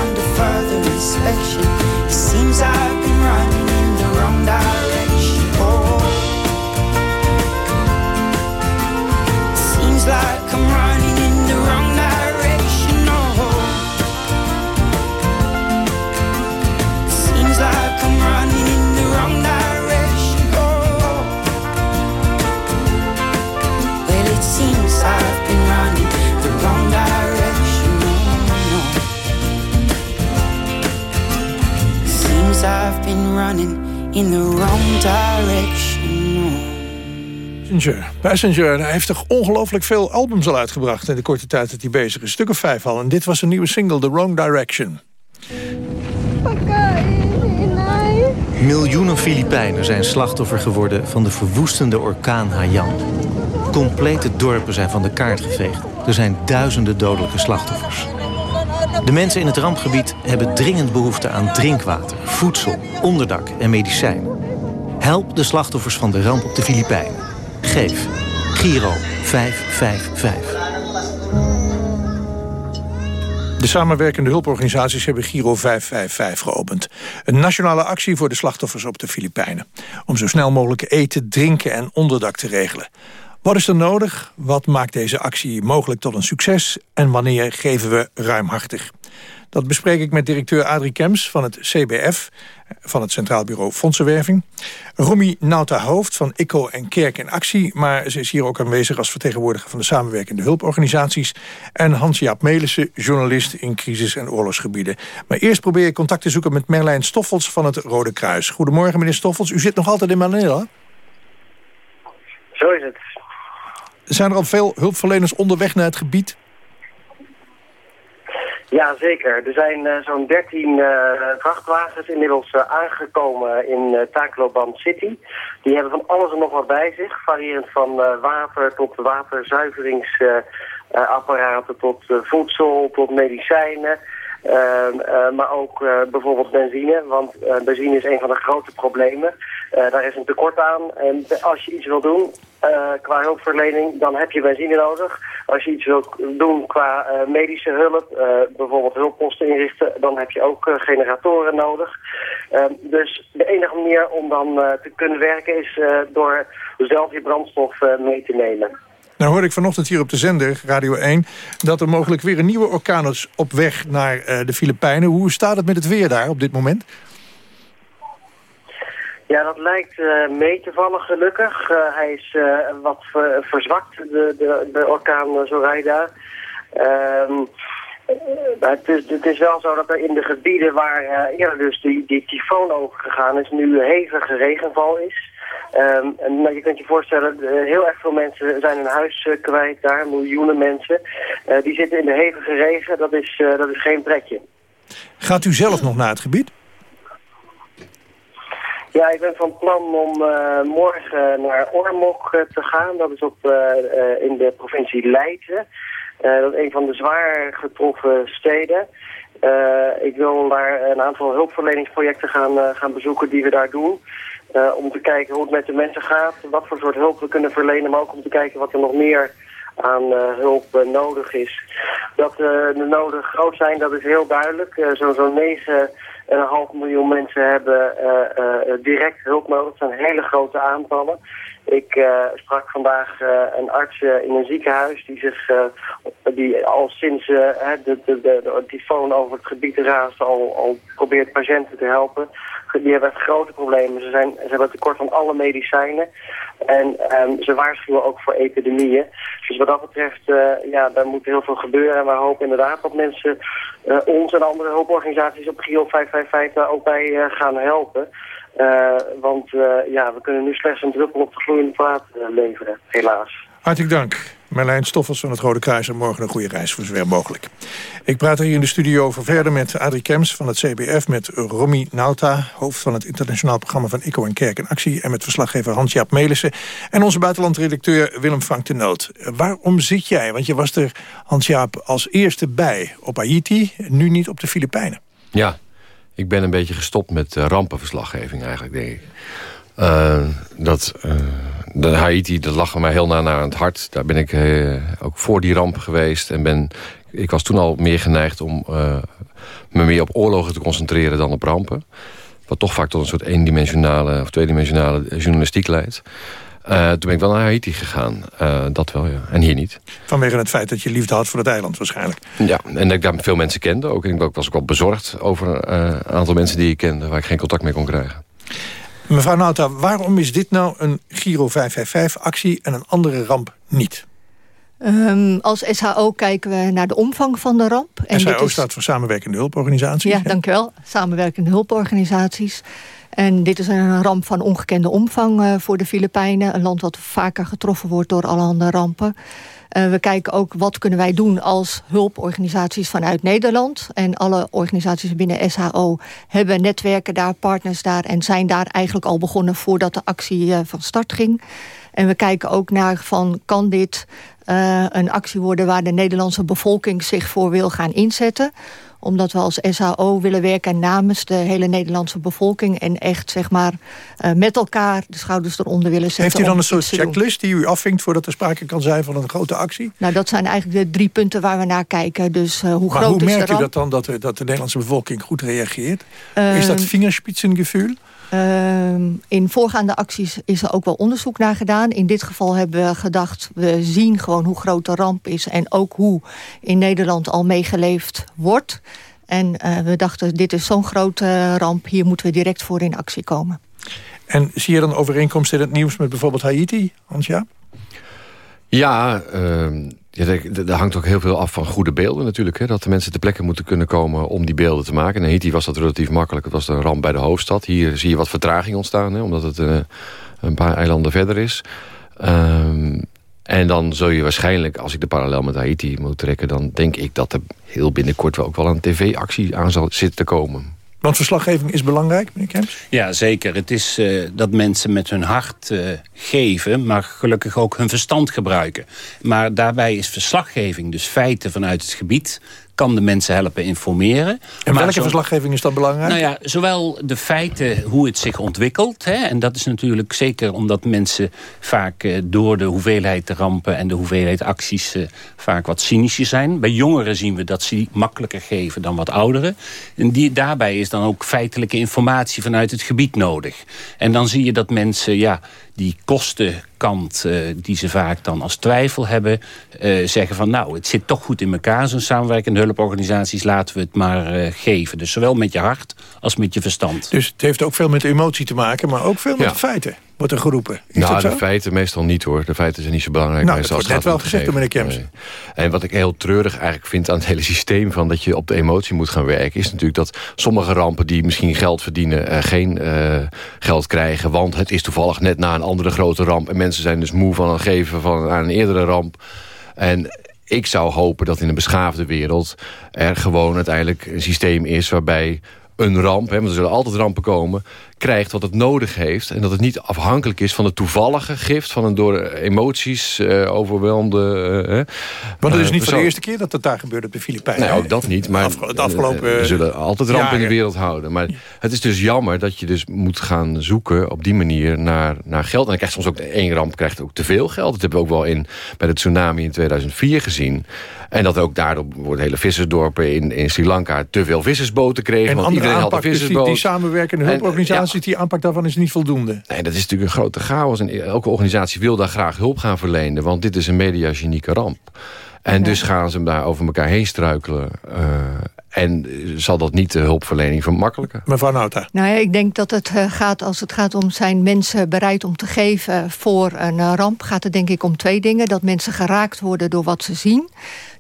Oh. been running in the wrong direction. Passenger. Passenger hij heeft toch ongelooflijk veel albums al uitgebracht... in de korte tijd dat hij bezig is. Een stuk of vijf al. En dit was een nieuwe single, The Wrong Direction. Miljoenen Filipijnen zijn slachtoffer geworden van de verwoestende orkaan Haiyan. Complete dorpen zijn van de kaart geveegd. Er zijn duizenden dodelijke slachtoffers. De mensen in het rampgebied hebben dringend behoefte aan drinkwater, voedsel, onderdak en medicijnen. Help de slachtoffers van de ramp op de Filipijnen. Geef. Giro 555. De samenwerkende hulporganisaties hebben Giro 555 geopend. Een nationale actie voor de slachtoffers op de Filipijnen. Om zo snel mogelijk eten, drinken en onderdak te regelen. Wat is er nodig? Wat maakt deze actie mogelijk tot een succes? En wanneer geven we ruimhartig? Dat bespreek ik met directeur Adrie Kems van het CBF... van het Centraal Bureau Fondsenwerving. Romy Nauta Hoofd van ICO en Kerk in Actie... maar ze is hier ook aanwezig als vertegenwoordiger... van de samenwerkende hulporganisaties. En Hans-Jaap Melissen, journalist in crisis- en oorlogsgebieden. Maar eerst probeer ik contact te zoeken met Merlijn Stoffels van het Rode Kruis. Goedemorgen, meneer Stoffels. U zit nog altijd in Manila? Zo is het. Zijn er al veel hulpverleners onderweg naar het gebied? Ja, zeker. Er zijn uh, zo'n 13 uh, vrachtwagens inmiddels uh, aangekomen in Tacloban City. Die hebben van alles en nog wat bij zich. Variërend van water tot waterzuiveringsapparaten tot voedsel tot medicijnen. Maar ook bijvoorbeeld benzine, want benzine is een van de grote problemen. daar is een tekort aan en als je iets wil doen, qua hulpverlening, dan heb je benzine nodig. Als je iets wilt doen qua medische hulp, bijvoorbeeld hulpposten inrichten, dan heb je ook generatoren nodig. Ehm, dus de enige manier om dan te kunnen werken is door zelf je brandstof mee te nemen. Nou hoorde ik vanochtend hier op de zender, Radio 1... dat er mogelijk weer een nieuwe orkaan is op weg naar de Filipijnen. Hoe staat het met het weer daar op dit moment? Ja, dat lijkt uh, mee te vallen gelukkig. Uh, hij is uh, wat ver, verzwakt, de, de, de orkaan Zoraida. Um, het, is, wel zo dat er in de gebieden waar eerder dus die, die tyfoon overgegaan is, nu hevige regenval is. Um, en nou, je kunt je voorstellen, heel erg veel mensen zijn hun huis kwijt daar, miljoenen mensen. die zitten in de hevige regen, dat is, dat is geen pretje. Gaat u zelf nog naar het gebied? Ja, ik ben van plan om uh, morgen naar Ormok uh, te gaan. Dat is op, uh, in de provincie Leiden. dat is een van de zwaar getroffen steden. Ik wil daar een aantal hulpverleningsprojecten gaan, gaan bezoeken die we daar doen. om te kijken hoe het met de mensen gaat, wat voor soort hulp we kunnen verlenen, maar ook om te kijken wat er nog meer aan hulp nodig is. Dat de noden groot zijn, dat is heel duidelijk. Zo'n zo 9 en een half miljoen mensen hebben uh, uh, direct hulp nodig. Dat zijn hele grote aantallen. Ik uh, sprak vandaag een arts in een ziekenhuis die zich die al sinds de, de, de, de, tyfoon over het gebied raast al, al probeert patiënten te helpen. Die hebben echt grote problemen. Ze, zijn, ze hebben tekort van alle medicijnen. En um, ze waarschuwen ook voor epidemieën. Dus wat dat betreft, uh, ja, daar moet heel veel gebeuren. En we hopen inderdaad dat mensen uh, ons en andere hulporganisaties op Giro 555 daar ook bij uh, gaan helpen. Want ja, we kunnen nu slechts een druppel op de gloeiende plaat leveren, helaas. Hartelijk dank. Merlijn Stoffels van het Rode Kruis en morgen een goede reis voor zover mogelijk. Ik praat hier in de studio over verder met Adrie Kems van het CBF... met Romy Nauta, hoofd van het internationaal programma van ICO en Kerk in Actie... en met verslaggever Hans-Jaap Melissen en onze buitenlandredacteur Willem Frank de Noot. Waarom zit jij, want je was er, Hans-Jaap, als eerste bij op Haiti... nu niet op de Filipijnen? Ja, ik ben een beetje gestopt met rampenverslaggeving eigenlijk, denk ik. Uh, dat... Uh de Haiti, dat lag mij heel na naar het hart. Daar ben ik ook voor die ramp geweest. En ben, ik was toen al meer geneigd om me meer op oorlogen te concentreren dan op rampen. Wat toch vaak tot een soort eendimensionale of tweedimensionale journalistiek leidt. Uh, toen ben ik wel naar Haiti gegaan. dat wel, ja. En hier niet. Vanwege het feit dat je liefde had voor het eiland waarschijnlijk. Ja, en dat ik daar veel mensen kende. Ook. En ik was ook wel bezorgd over een aantal mensen die ik kende... waar ik geen contact mee kon krijgen. Mevrouw Nauta, waarom is dit nou een Giro 555-actie en een andere ramp niet? Ehm, als SHO kijken we naar de omvang van de ramp. En SHO is... staat voor Samenwerkende Hulporganisaties. Ja, ja, dankjewel. Samenwerkende Hulporganisaties. En dit is een ramp van ongekende omvang uh, voor de Filipijnen. Een land wat vaker getroffen wordt door allerhande rampen. Uh, we kijken ook wat kunnen wij doen als hulporganisaties vanuit Nederland. En alle organisaties binnen SHO hebben netwerken daar, partners daar... en zijn daar eigenlijk al begonnen voordat de actie uh, van start ging. En we kijken ook naar van kan dit een actie worden... waar de Nederlandse bevolking zich voor wil gaan inzetten omdat we als SAO willen werken namens de hele Nederlandse bevolking... en echt zeg maar uh, met elkaar de schouders eronder willen zetten. Heeft u dan een soort checklist die u afvinkt... voordat er sprake kan zijn van een grote actie? Nou, dat zijn eigenlijk de drie punten waar we naar kijken. Dus uh, hoe maar groot hoe is merkt u dat dan, dat de, dat de Nederlandse bevolking goed reageert? Is dat vingerspitsengevoel? Uh, in voorgaande acties is er ook wel onderzoek naar gedaan. In dit geval hebben we gedacht, we zien gewoon hoe groot de ramp is... en ook hoe in Nederland al meegeleefd wordt... En uh, we dachten, dit is zo'n grote ramp, hier moeten we direct voor in actie komen. En zie je dan overeenkomsten in het nieuws met bijvoorbeeld Haiti, Hansja? Ja, uh, ja er hangt ook heel veel af van goede beelden natuurlijk. Hè? Dat de mensen ter plekke moeten kunnen komen om die beelden te maken. In Haiti was dat relatief makkelijk. Het was een ramp bij de hoofdstad. Hier zie je wat vertraging ontstaan, hè? omdat het uh, een paar eilanden verder is. Um, en dan zul je waarschijnlijk, als ik de parallel met Haiti moet trekken... dan denk ik dat er heel binnenkort wel ook wel een tv-actie aan zal zitten te komen. Want verslaggeving is belangrijk, meneer Kemps? Ja, zeker. Het is uh, dat mensen met hun hart uh, geven... maar gelukkig ook hun verstand gebruiken. Maar daarbij is verslaggeving, dus feiten vanuit het gebied kan de mensen helpen informeren. En welke zo, verslaggeving is dan belangrijk? Nou ja, zowel de feiten, hoe het zich ontwikkelt. Hè, en dat is natuurlijk zeker omdat mensen vaak uh, door de hoeveelheid rampen... en de hoeveelheid acties uh, vaak wat cynischer zijn. Bij jongeren zien we dat ze die makkelijker geven dan wat ouderen. En die, daarbij is dan ook feitelijke informatie vanuit het gebied nodig. En dan zie je dat mensen ja, die kostenkant uh, die ze vaak dan als twijfel hebben... Uh, zeggen van nou, het zit toch goed in elkaar, zo'n samenwerkende hulporganisaties... laten we het maar uh, geven. Dus zowel met je hart als met je verstand. Dus het heeft ook veel met emotie te maken, maar ook veel met ja. de feiten, wordt er geroepen. Is nou, de feiten meestal niet hoor. De feiten zijn niet zo belangrijk. Nou, dat wordt net wel gezegd door meneer Kemps. Nee. En wat ik heel treurig eigenlijk vind aan het hele systeem... van dat je op de emotie moet gaan werken... is natuurlijk dat sommige rampen die misschien geld verdienen... Uh, geen uh, geld krijgen, want het is toevallig net na een andere grote ramp... en mensen zijn dus moe van het geven van aan een eerdere ramp. En ik zou hopen dat in een beschaafde wereld... er gewoon uiteindelijk een systeem is waarbij een ramp... Hè, want er zullen altijd rampen komen krijgt wat het nodig heeft. En dat het niet afhankelijk is van de toevallige gift... van een door emoties uh, overweldigde... Uh, Want het is niet voor de eerste keer dat het daar gebeurt op de Filipijnen. Nee, ook dat niet. Maar het afgelopen we zullen altijd rampen in de wereld houden. Maar het is dus jammer dat je dus moet gaan zoeken... op die manier naar, naar geld. En dan krijgt soms ook één ramp krijgt ook te veel geld. Dat hebben we ook wel in, bij de tsunami in 2004 gezien. En dat ook daardoor worden hele vissersdorpen in, in Sri Lanka... te veel vissersboten kregen. En want iedereen had een vissersboot. Die, die samenwerkende hulporganisaties... Ja, die aanpak daarvan is niet voldoende. Nee, dat is natuurlijk een grote chaos. En elke organisatie wil daar graag hulp gaan verlenen. Want dit is een mediagenieke ramp. En ja. dus gaan ze daar over elkaar heen struikelen. Uh, en zal dat niet de hulpverlening vermakkelijken? Mevrouw Nauta. Nou ja, ik denk dat het uh, gaat, als het gaat om zijn mensen bereid om te geven voor een ramp... gaat het denk ik om twee dingen. Dat mensen geraakt worden door wat ze zien.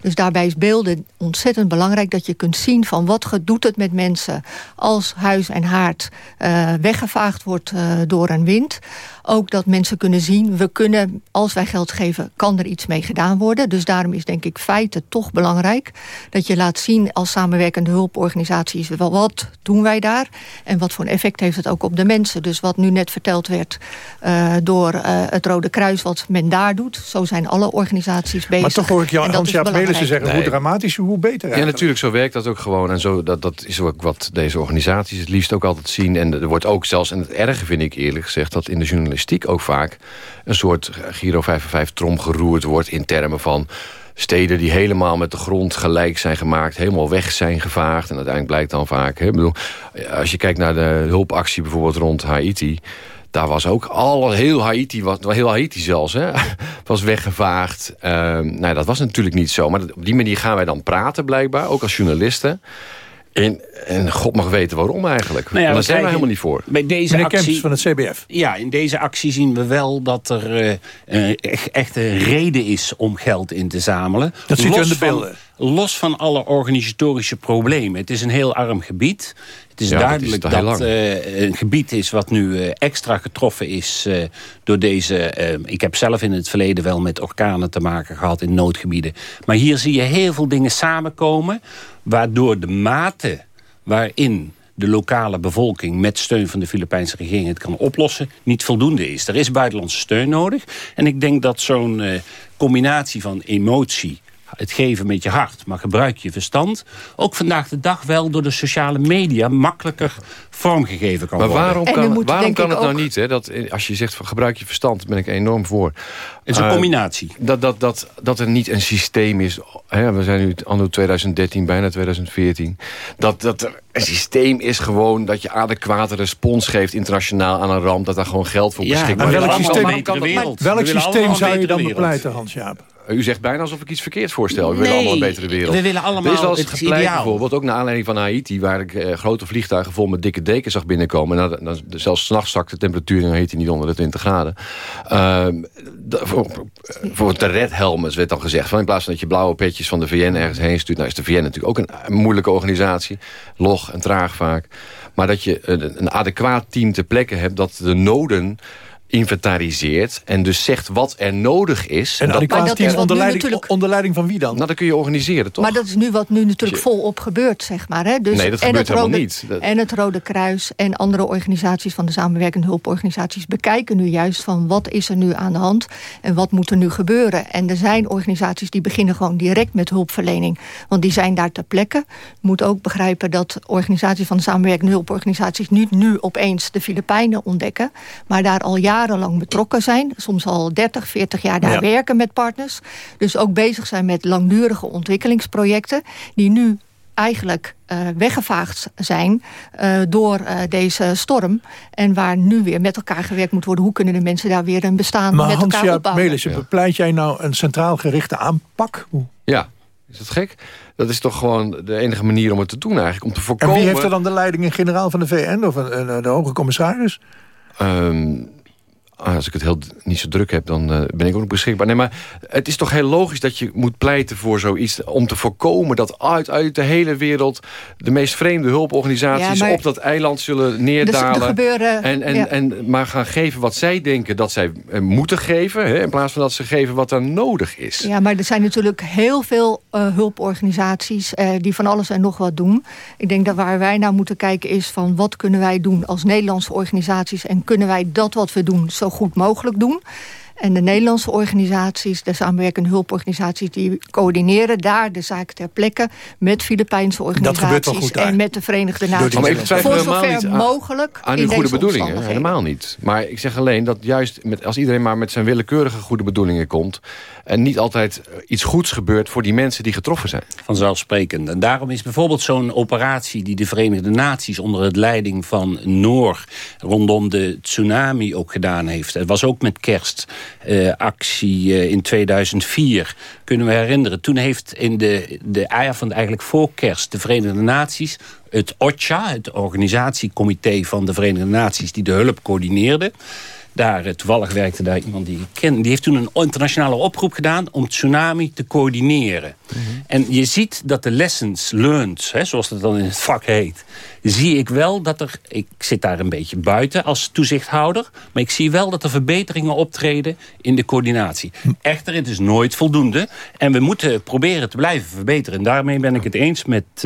Dus daarbij is beelden ontzettend belangrijk. Dat je kunt zien van wat doet het met mensen als huis en haard uh, weggevaagd wordt uh, door een wind. Ook dat mensen kunnen zien, we kunnen, als wij geld geven, kan er iets mee gedaan worden. Dus daarom is denk ik feiten toch belangrijk. Dat je laat zien als samenwerkende hulporganisaties, wel wat doen wij daar? En wat voor een effect heeft het ook op de mensen? Dus wat nu net verteld werd uh, door het Rode Kruis, wat men daar doet. Zo zijn alle organisaties bezig. Maar toch hoor ik jou, Hans-Jaap Zeggen, nee. hoe dramatischer, hoe beter eigenlijk. Ja, natuurlijk, zo werkt dat ook gewoon. En zo, dat, dat is ook wat deze organisaties het liefst ook altijd zien. En er wordt ook zelfs, en het erge vind ik eerlijk gezegd... dat in de journalistiek ook vaak een soort Giro 55 trom geroerd wordt... in termen van steden die helemaal met de grond gelijk zijn gemaakt... helemaal weg zijn gevaagd. En uiteindelijk blijkt dan vaak... Hè, bedoel, als je kijkt naar de hulpactie bijvoorbeeld rond Haiti... daar was ook al heel Haiti, was, heel Haiti zelfs, hè, was weggevaagd. Uh, nou, dat was natuurlijk niet zo. Maar op die manier gaan wij dan praten blijkbaar, ook als journalisten... En, en God mag weten waarom eigenlijk. Nou ja, daar zijn we helemaal niet voor. Bij deze Meneer actie, Kemps van het CBF. Ja, in deze actie zien we wel dat er eh, eh, echt, echt een reden is om geld in te zamelen. Dat ziet u in de van- beelden. Los van alle organisatorische problemen. Het is een heel arm gebied. Het is Ja, dat is duidelijk dat, lang. eh, een gebied is wat nu eh, extra getroffen is eh, door deze... ik heb zelf in het verleden wel met orkanen te maken gehad in noodgebieden. Maar hier zie je heel veel dingen samenkomen... waardoor de mate waarin de lokale bevolking met steun van de Filipijnse regering het kan oplossen, niet voldoende is. Er is buitenlandse steun nodig. En ik denk dat zo'n combinatie van emotie, het geven met je hart, maar gebruik je verstand, ook vandaag de dag wel door de sociale media makkelijker vormgegeven kan Maar worden. waarom En kan, moet, waarom kan het nou niet? Hè, dat, eh, als je zegt van gebruik je verstand, daar ben ik enorm voor. Het is een Eh, combinatie. Dat, dat, dat, dat er niet een systeem is. Hè, we zijn nu anno 2013, bijna 2014. Dat, dat er een systeem is gewoon dat je adequate respons geeft internationaal aan een ramp. Dat daar gewoon geld voor Ja, beschikbaar maar is. welk systeem- Welk systeem zou je dan bepleiten, Hans-Jaap? U zegt bijna alsof ik iets verkeerd voorstel. We willen allemaal een betere wereld. we willen allemaal Er is wel eens het gepleit ideaal. bijvoorbeeld, ook naar aanleiding van Haiti... waar ik eh, grote vliegtuigen vol met dikke dekens zag binnenkomen. Nou, dan, dan- zelfs s'nachts zakt de temperatuur in Haiti niet onder de 20 graden. Ehm, voor, voor de red helmets werd dan gezegd... Van in plaats van dat je blauwe petjes van de VN ergens heen stuurt... nou is de VN natuurlijk ook een, een moeilijke organisatie. Log en traag vaak. Maar dat je een, een adequaat team ter plekke hebt... dat de noden inventariseert en dus zegt wat er nodig is. En dat, adequaat dat team is wat onder leiding, natuurlijk- onder leiding van wie dan? nou, dat kun je organiseren, toch? Maar dat is nu wat nu natuurlijk volop gebeurt, zeg maar. Hè? Dus, Nee, dat gebeurt het helemaal Rode, niet. Dat- En het Rode Kruis en andere organisaties van de samenwerkende hulporganisaties... bekijken nu juist van wat is er nu aan de hand en wat moet er nu gebeuren. En er zijn organisaties die beginnen gewoon direct met hulpverlening. Want die zijn daar ter plekke. Je moet ook begrijpen dat organisaties van de samenwerkende hulporganisaties... niet nu opeens de Filipijnen ontdekken... maar daar al jarenlang betrokken zijn. Soms al 30, 40 jaar daar Ja. werken met partners. Dus ook bezig zijn met langdurige ontwikkelingsprojecten... die nu eigenlijk eh, weggevaagd zijn eh, door eh, deze storm. En waar nu weer met elkaar gewerkt moet worden. Hoe kunnen de mensen daar weer een bestaan Maar met elkaar Hans-Jaap opbouwen? Melissen, bepleit jij nou een centraal gerichte aanpak? Hoe- Ja, is dat gek? Dat is toch gewoon de enige manier om het te doen eigenlijk. Om te En voorkomen... wie heeft er dan de leiding? Een generaal van de VN of een, een- de hoge commissaris? Ehm, als ik het heel niet zo druk heb, dan eh, ben ik ook nog beschikbaar. Nee, maar het is toch heel logisch dat je moet pleiten voor zoiets... om te voorkomen dat uit, uit de hele wereld... de meest vreemde hulporganisaties Ja, maar- op dat eiland zullen neerdalen... er gebeuren... En, en, ja. en maar gaan geven wat zij denken dat zij eh, moeten geven... Hè, in plaats van dat ze geven wat er nodig is. Ja, maar er zijn natuurlijk heel veel hulporganisaties eh, die van alles en nog wat doen. Ik denk dat waar wij naar moeten kijken is van wat kunnen wij doen als Nederlandse organisaties en kunnen wij dat wat we doen zo goed mogelijk doen. En de Nederlandse organisaties, de samenwerkende hulporganisaties... die coördineren daar de zaak ter plekke... met Filipijnse organisaties en met de Verenigde Naties. Maar ik Voor helemaal zover aan- mogelijk aan in uw goede bedoelingen. Helemaal niet. Maar ik zeg alleen dat juist met, als iedereen maar met zijn willekeurige goede bedoelingen komt... en niet altijd eh, iets goeds gebeurt voor die mensen die getroffen zijn. Vanzelfsprekend. En daarom is bijvoorbeeld zo'n operatie die de Verenigde Naties onder het leiding van Noor rondom de tsunami ook gedaan heeft. Het was ook met kerstactie eh, in 2004, kunnen we herinneren. Toen heeft in de, de avond eigenlijk voor kerst de Verenigde Naties het OCHA, het organisatiecomité van de Verenigde Naties die de hulp coördineerde. Daar, eh, toevallig werkte daar iemand die ik ken. Die heeft toen een internationale oproep gedaan om tsunami te coördineren. En je ziet dat de lessons learned, hè, zoals dat dan in het vak heet... zie ik wel dat er... Ik zit daar een beetje buiten als toezichthouder... maar ik zie wel dat er verbeteringen optreden in de coördinatie. Echter, het is nooit voldoende. En we moeten proberen te blijven verbeteren. En daarmee ben ik het eens met eh,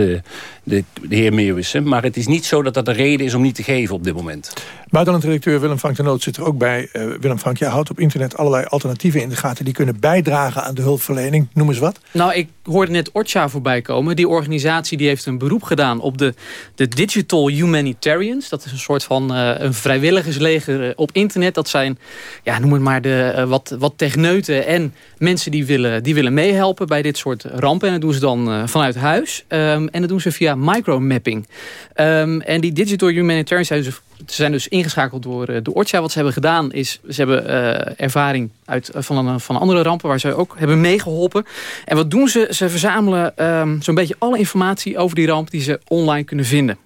de, de heer Meeuwissen. Maar het is niet zo dat dat een reden is om niet te geven op dit moment. Buitenlandredacteur Willem Frank de Noot zit er ook bij. Eh, Willem Frank, jij houdt op internet allerlei alternatieven in de gaten... die kunnen bijdragen aan de hulpverlening. Noem eens wat. Nou, ik hoorde net OCHA voorbij komen. Die organisatie die heeft een beroep gedaan op de, de Digital Humanitarians. Dat is een soort van eh, een vrijwilligersleger eh, op internet. Dat zijn, ja, noem het maar, de, wat, wat techneuten en mensen die willen, die willen meehelpen bij dit soort rampen. En dat doen ze dan vanuit huis. Ehm, en dat doen ze via micromapping. Ehm, en die Digital Humanitarians zijn dus, zijn dus ingeschakeld door, eh, door OCHA. Wat ze hebben gedaan is, ze hebben eh, ervaring uit, van, van andere rampen... waar zij ook hebben meegeholpen. En wat doen ze? Ze verzamelen ehm, zo'n beetje alle informatie over die ramp... die ze online kunnen vinden.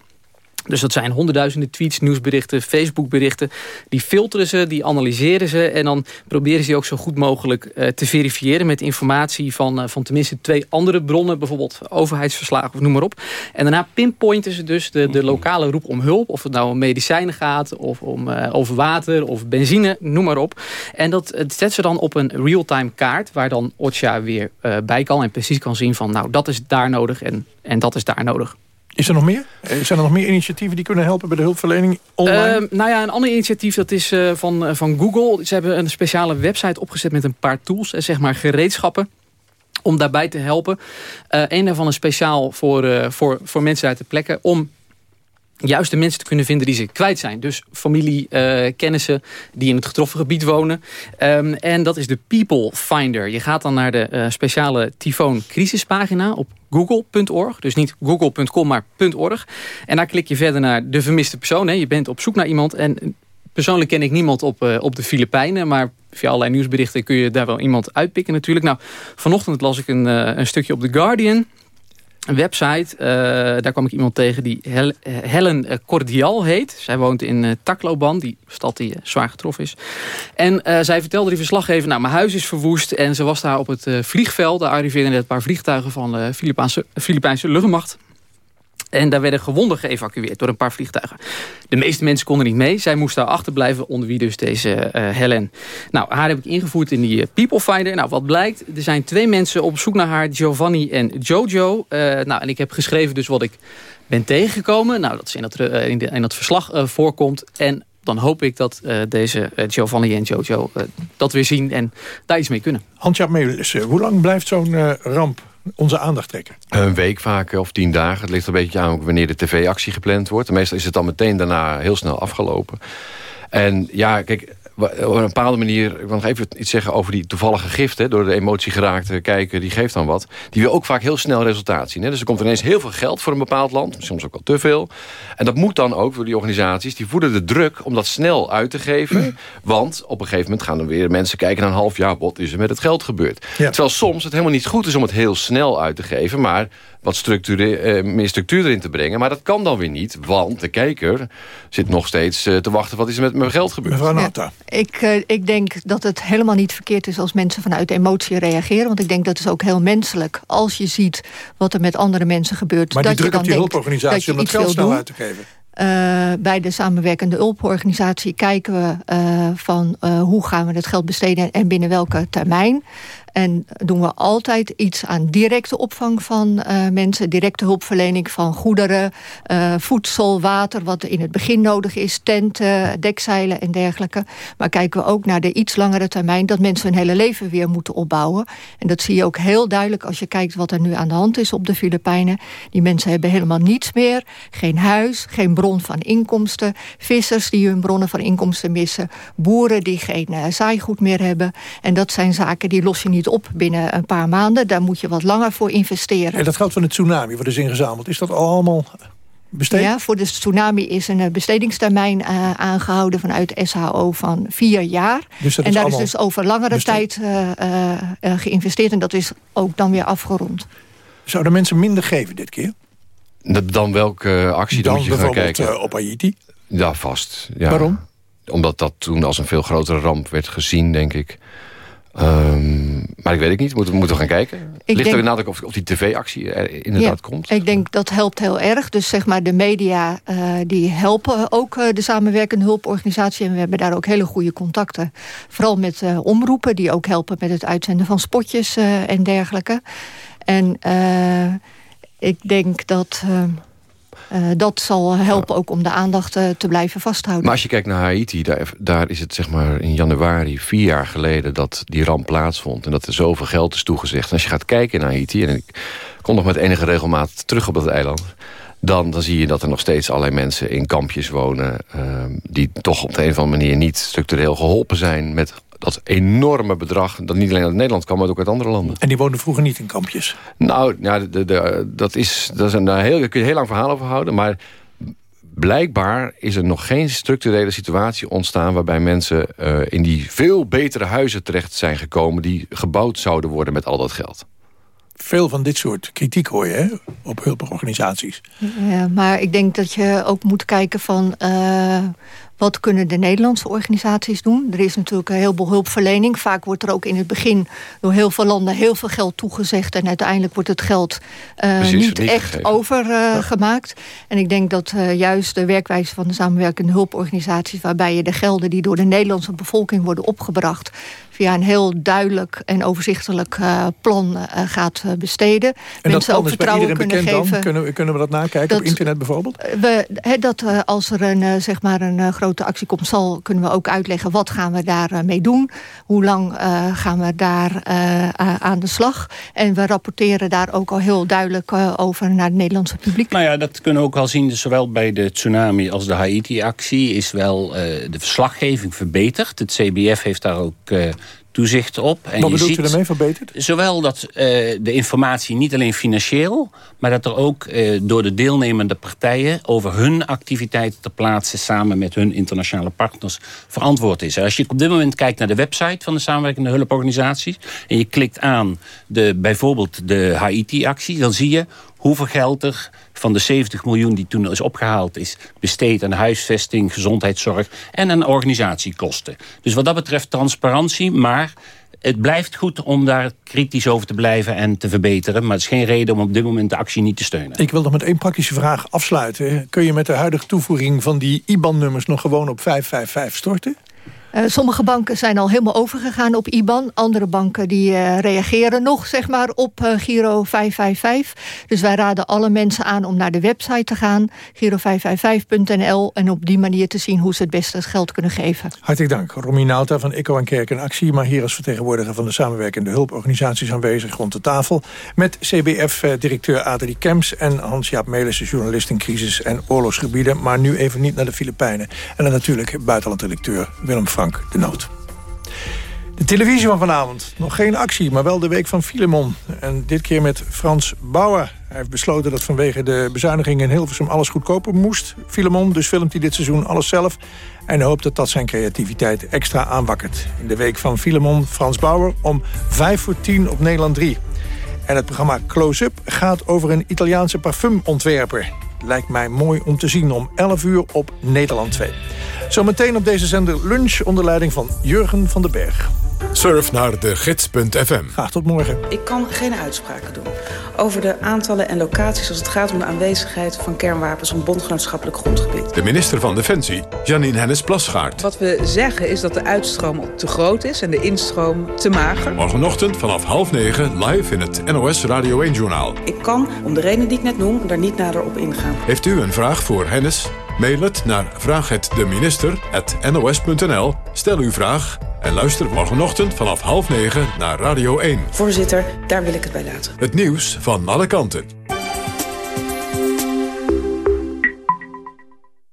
Dus dat zijn honderdduizenden tweets, nieuwsberichten, Facebookberichten. Die filteren ze, die analyseren ze... en dan proberen ze die ook zo goed mogelijk uh, te verifiëren... met informatie van, uh, van tenminste twee andere bronnen... bijvoorbeeld overheidsverslagen of noem maar op. En daarna pinpointen ze dus de, de lokale roep om hulp... of het nou om medicijnen gaat, of om, uh, over water of benzine, noem maar op. En dat zet ze dan op een real-time kaart... waar dan OCHA weer bij kan en precies kan zien van... nou, dat is daar nodig en, en dat is daar nodig. Is er nog meer? Zijn er nog meer initiatieven die kunnen helpen bij de hulpverlening online? Uh, nou ja, een ander initiatief dat is uh, van, uh, van Google. Ze hebben een speciale website opgezet met een paar tools, en zeg maar gereedschappen om daarbij te helpen. Uh, een daarvan is speciaal voor, voor, voor mensen uit de plekken... om juist de mensen te kunnen vinden die ze kwijt zijn. Dus familie, uh, kennissen die in het getroffen gebied wonen. Um, en dat is de People Finder. Je gaat dan naar de uh, speciale Tyfoon crisispagina op google.org. Dus niet google.com, maar .org. En daar klik je verder naar de vermiste persoon. Hè. Je bent op zoek naar iemand. En persoonlijk ken ik niemand op, uh, op de Filipijnen. Maar via allerlei nieuwsberichten kun je daar wel iemand uitpikken natuurlijk. Nou, vanochtend las ik een, een stukje op The Guardian een website. Uh, daar kwam ik iemand tegen die Hel Helen Cordial heet. Zij woont in uh, Tacloban, die stad die zwaar getroffen is. En zij vertelde die verslaggever, nou mijn huis is verwoest. En ze was daar op het vliegveld. Daar arriveerden net een paar vliegtuigen van de Filipijnse, Filipijnse luchtmacht. En daar werden gewonden geëvacueerd door een paar vliegtuigen. De meeste mensen konden niet mee. Zij moest daar achterblijven, onder wie dus deze uh, Helen. Nou, haar heb ik ingevoerd in die uh, People Finder. Nou, wat blijkt? Er zijn twee mensen op zoek naar haar, Giovanni en Jojo. Uh, nou, en ik heb geschreven dus wat ik ben tegengekomen. Nou, dat is in dat, in, dat verslag voorkomt. En dan hoop ik dat deze Giovanni en Jojo dat weer zien en daar iets mee kunnen. Antja Melissen, hoe lang blijft zo'n ramp onze aandacht trekken? Een week vaak of tien dagen. Het ligt een beetje aan wanneer de tv-actie gepland wordt. Meestal is het dan meteen daarna heel snel afgelopen. En ja, kijk, op een bepaalde manier... ik wil nog even iets zeggen over die toevallige gift... Hè, door de emotie geraakte kijker, die geeft dan wat. Die wil ook vaak heel snel resultaat zien. Hè. Dus er komt ineens heel veel geld voor een bepaald land. Soms ook al te veel. En dat moet dan ook voor die organisaties. Die voeden de druk om dat snel uit te geven. Want op een gegeven moment gaan er weer mensen kijken... naar een half jaar, wat is er met het geld gebeurd? Ja. Terwijl soms het helemaal niet goed is om het heel snel uit te geven... maar wat structuur, eh, meer structuur erin te brengen. Maar dat kan dan weer niet, want de kijker zit nog steeds eh, te wachten... wat is er met mijn geld gebeurd? Mevrouw Nata. Ik, uh, ik denk dat het helemaal niet verkeerd is als mensen vanuit emotie reageren. Want ik denk dat is ook heel menselijk. Als je ziet wat er met andere mensen gebeurt. Maar die dat druk je dan op die hulporganisatie om het geld snel uit te geven. Uh, bij de samenwerkende hulporganisatie kijken we uh, van uh, hoe gaan we het geld besteden en binnen welke termijn. En doen we altijd iets aan directe opvang van uh, mensen, directe hulpverlening van goederen, uh, voedsel, water, wat in het begin nodig is, tenten, dekzeilen en dergelijke. Maar kijken we ook naar de iets langere termijn dat mensen hun hele leven weer moeten opbouwen. En dat zie je ook heel duidelijk als je kijkt wat er nu aan de hand is op de Filipijnen. Die mensen hebben helemaal niets meer, geen huis, geen bron van inkomsten, vissers die hun bronnen van inkomsten missen, boeren die geen uh, zaaigoed meer hebben. En dat zijn zaken die los je niet op binnen een paar maanden. Daar moet je wat langer voor investeren. En dat geld van de tsunami wat is ingezameld. Is dat allemaal besteed? Ja, voor de tsunami is een bestedingstermijn uh, aangehouden vanuit SHO van vier jaar. Dus dat en is daar is dus over langere besteed. tijd uh, uh, geïnvesteerd. En dat is ook dan weer afgerond. Zouden mensen minder geven dit keer? Dan welke actie dan, Dan moet je gaan kijken? uh, op Haiti? Ja, vast. Ja. Waarom? Omdat dat toen als een veel grotere ramp werd gezien, denk ik. Um, maar ik weet het niet. Moeten we moeten gaan kijken. Ik Ligt denk- er ook of, of die tv-actie er inderdaad Ja, komt? Ik denk dat helpt heel erg. Dus zeg maar de media eh, die helpen ook eh, de samenwerkende hulporganisatie. En we hebben daar ook hele goede contacten. Vooral met eh, omroepen die ook helpen met het uitzenden van spotjes eh, en dergelijke. En eh, ik denk dat eh, dat zal helpen ook om de aandacht eh, te blijven vasthouden. Maar als je kijkt naar Haiti, daar, daar is het zeg maar in januari vier jaar geleden dat die ramp plaatsvond. En dat er zoveel geld is toegezegd. En als je gaat kijken naar Haiti, en ik kom nog met enige regelmaat terug op dat eiland. Dan, dan zie je dat er nog steeds allerlei mensen in kampjes wonen... ehm, die toch op de een of andere manier niet structureel geholpen zijn... met dat enorme bedrag dat niet alleen uit Nederland kwam... maar ook uit andere landen. En die woonden vroeger niet in kampjes? Nou, ja, de, de, dat, is, dat is een heel, daar kun je heel lang verhaal over houden. Maar blijkbaar is er nog geen structurele situatie ontstaan... waarbij mensen uh, in die veel betere huizen terecht zijn gekomen... die gebouwd zouden worden met al dat geld. Veel van dit soort kritiek hoor je hè, op hulporganisaties. Ja, maar ik denk dat je ook moet kijken van... Uh, wat kunnen de Nederlandse organisaties doen? Er is natuurlijk een heleboel hulpverlening. Vaak wordt er ook in het begin door heel veel landen heel veel geld toegezegd. En uiteindelijk wordt het geld uh, Precies, niet, niet, echt overgemaakt. Uh, en ik denk dat uh, juist de werkwijze van de samenwerkende hulporganisaties... waarbij je de gelden die door de Nederlandse bevolking worden opgebracht via een heel duidelijk en overzichtelijk plan gaat besteden. En Mensen ook vertrouwen kunnen geven. Dan? Kunnen, we, kunnen we dat nakijken dat, op internet bijvoorbeeld? We, he, dat als er een, zeg maar een grote actie komt, zal, kunnen we ook uitleggen wat gaan we daarmee mee doen. Hoe lang gaan we daar aan de slag. En we rapporteren daar ook al heel duidelijk over naar het Nederlandse publiek. Nou ja, dat kunnen we ook al zien. Dus zowel bij de tsunami als de Haiti-actie is wel de verslaggeving verbeterd. Het CBF heeft daar ook toezicht op. En Wat bedoelt u ermee verbeterd? Zowel dat uh, de informatie niet alleen financieel... maar dat er ook uh, door de deelnemende partijen... over hun activiteiten te plaatsen... samen met hun internationale partners verantwoord is. Als je op dit moment kijkt naar de website van de samenwerkende hulporganisaties... en je klikt aan de, bijvoorbeeld de Haiti-actie... dan zie je hoeveel geld er van de 70 miljoen die toen is opgehaald is... besteed aan huisvesting, gezondheidszorg en aan organisatiekosten. Dus wat dat betreft transparantie, maar het blijft goed om daar kritisch over te blijven en te verbeteren. Maar het is geen reden om op dit moment de actie niet te steunen. Ik wil nog met één praktische vraag afsluiten. Kun je met de huidige toevoeging van die IBAN-nummers nog gewoon op 555 storten? Uh, sommige banken zijn al helemaal overgegaan op IBAN. Andere banken die uh, reageren nog zeg maar, op uh, Giro 555. Dus wij raden alle mensen aan om naar de website te gaan. Giro555.nl. En op die manier te zien hoe ze het beste het geld kunnen geven. Hartelijk dank. Romy Nauta van Eco en Kerk in Actie. Maar hier als vertegenwoordiger van de samenwerkende hulporganisaties aanwezig rond de tafel. Met CBF-directeur Adrie Kems en Hans-Jaap Melissen, journalist in crisis- en oorlogsgebieden. Maar nu even niet naar de Filipijnen. En dan natuurlijk buitenlanddirecteur Willem De Noot. De televisie van vanavond. Nog geen actie, maar wel de week van Filemon. En dit keer met Frans Bauer. Hij heeft besloten dat vanwege de bezuinigingen in Hilversum alles goedkoper moest. Filemon, dus filmt hij dit seizoen alles zelf. En hoopt dat dat zijn creativiteit extra aanwakkert. In de week van Filemon, Frans Bauer, om 5 voor 10 op Nederland 3. En het programma Close-Up gaat over een Italiaanse parfumontwerper. Lijkt mij mooi om te zien om 11 uur op Nederland 2. Zometeen op deze zender lunch onder leiding van Jurgen van den Berg. Surf naar de gids.fm. Graag tot morgen. Ik kan geen uitspraken doen over de aantallen en locaties... als het gaat om de aanwezigheid van kernwapens op bondgenootschappelijk grondgebied. De minister van Defensie, Janine Hennis-Plasgaard. Wat we zeggen is dat de uitstroom te groot is en de instroom te mager. Morgenochtend vanaf half negen live in het NOS Radio 1-journaal. Ik kan, om de reden die ik net noem, daar niet nader op ingaan. Heeft u een vraag voor Hennis? Mail het naar vraaghetdeminister.nos.nl. Stel uw vraag en luister morgenochtend vanaf half negen naar Radio 1. Voorzitter, daar wil ik het bij laten. Het nieuws van alle kanten.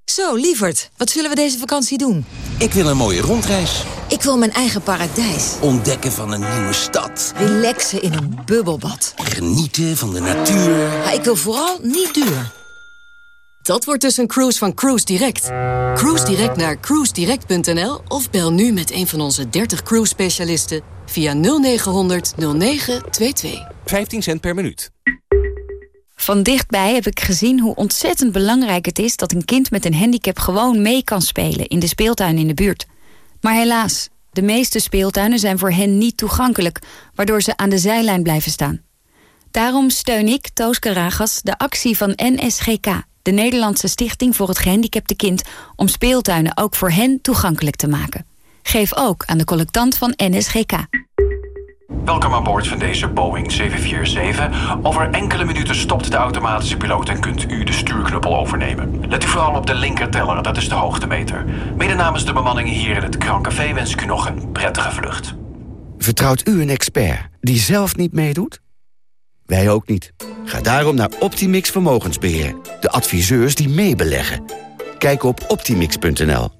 Zo, lieverd, wat zullen we deze vakantie doen? Ik wil een mooie rondreis. Ik wil mijn eigen paradijs. Ontdekken van een nieuwe stad. Relaxen in een bubbelbad. Genieten van de natuur. Maar ik wil vooral niet duur. Dat wordt dus een cruise van Cruise Direct. Cruise Direct naar cruisedirect.nl of bel nu met een van onze 30 cruise specialisten via 0900 0922. 15 cent per minuut. Van dichtbij heb ik gezien hoe ontzettend belangrijk het is... dat een kind met een handicap gewoon mee kan spelen in de speeltuin in de buurt. Maar helaas, de meeste speeltuinen zijn voor hen niet toegankelijk... waardoor ze aan de zijlijn blijven staan. Daarom steun ik, Toos Karagas, de actie van NSGK de Nederlandse Stichting voor het Gehandicapte Kind... om speeltuinen ook voor hen toegankelijk te maken. Geef ook aan de collectant van NSGK. Welkom aan boord van deze Boeing 747. Over enkele minuten stopt de automatische piloot en kunt u de stuurknuppel overnemen. Let u vooral op de linkerteller, dat is de hoogtemeter. Mede namens de bemanning hier in het Krancafé wens ik u nog een prettige vlucht. Vertrouwt u een expert die zelf niet meedoet? Wij ook niet. Ga daarom naar Optimix Vermogensbeheer. De adviseurs die meebeleggen. Kijk op optimix.nl.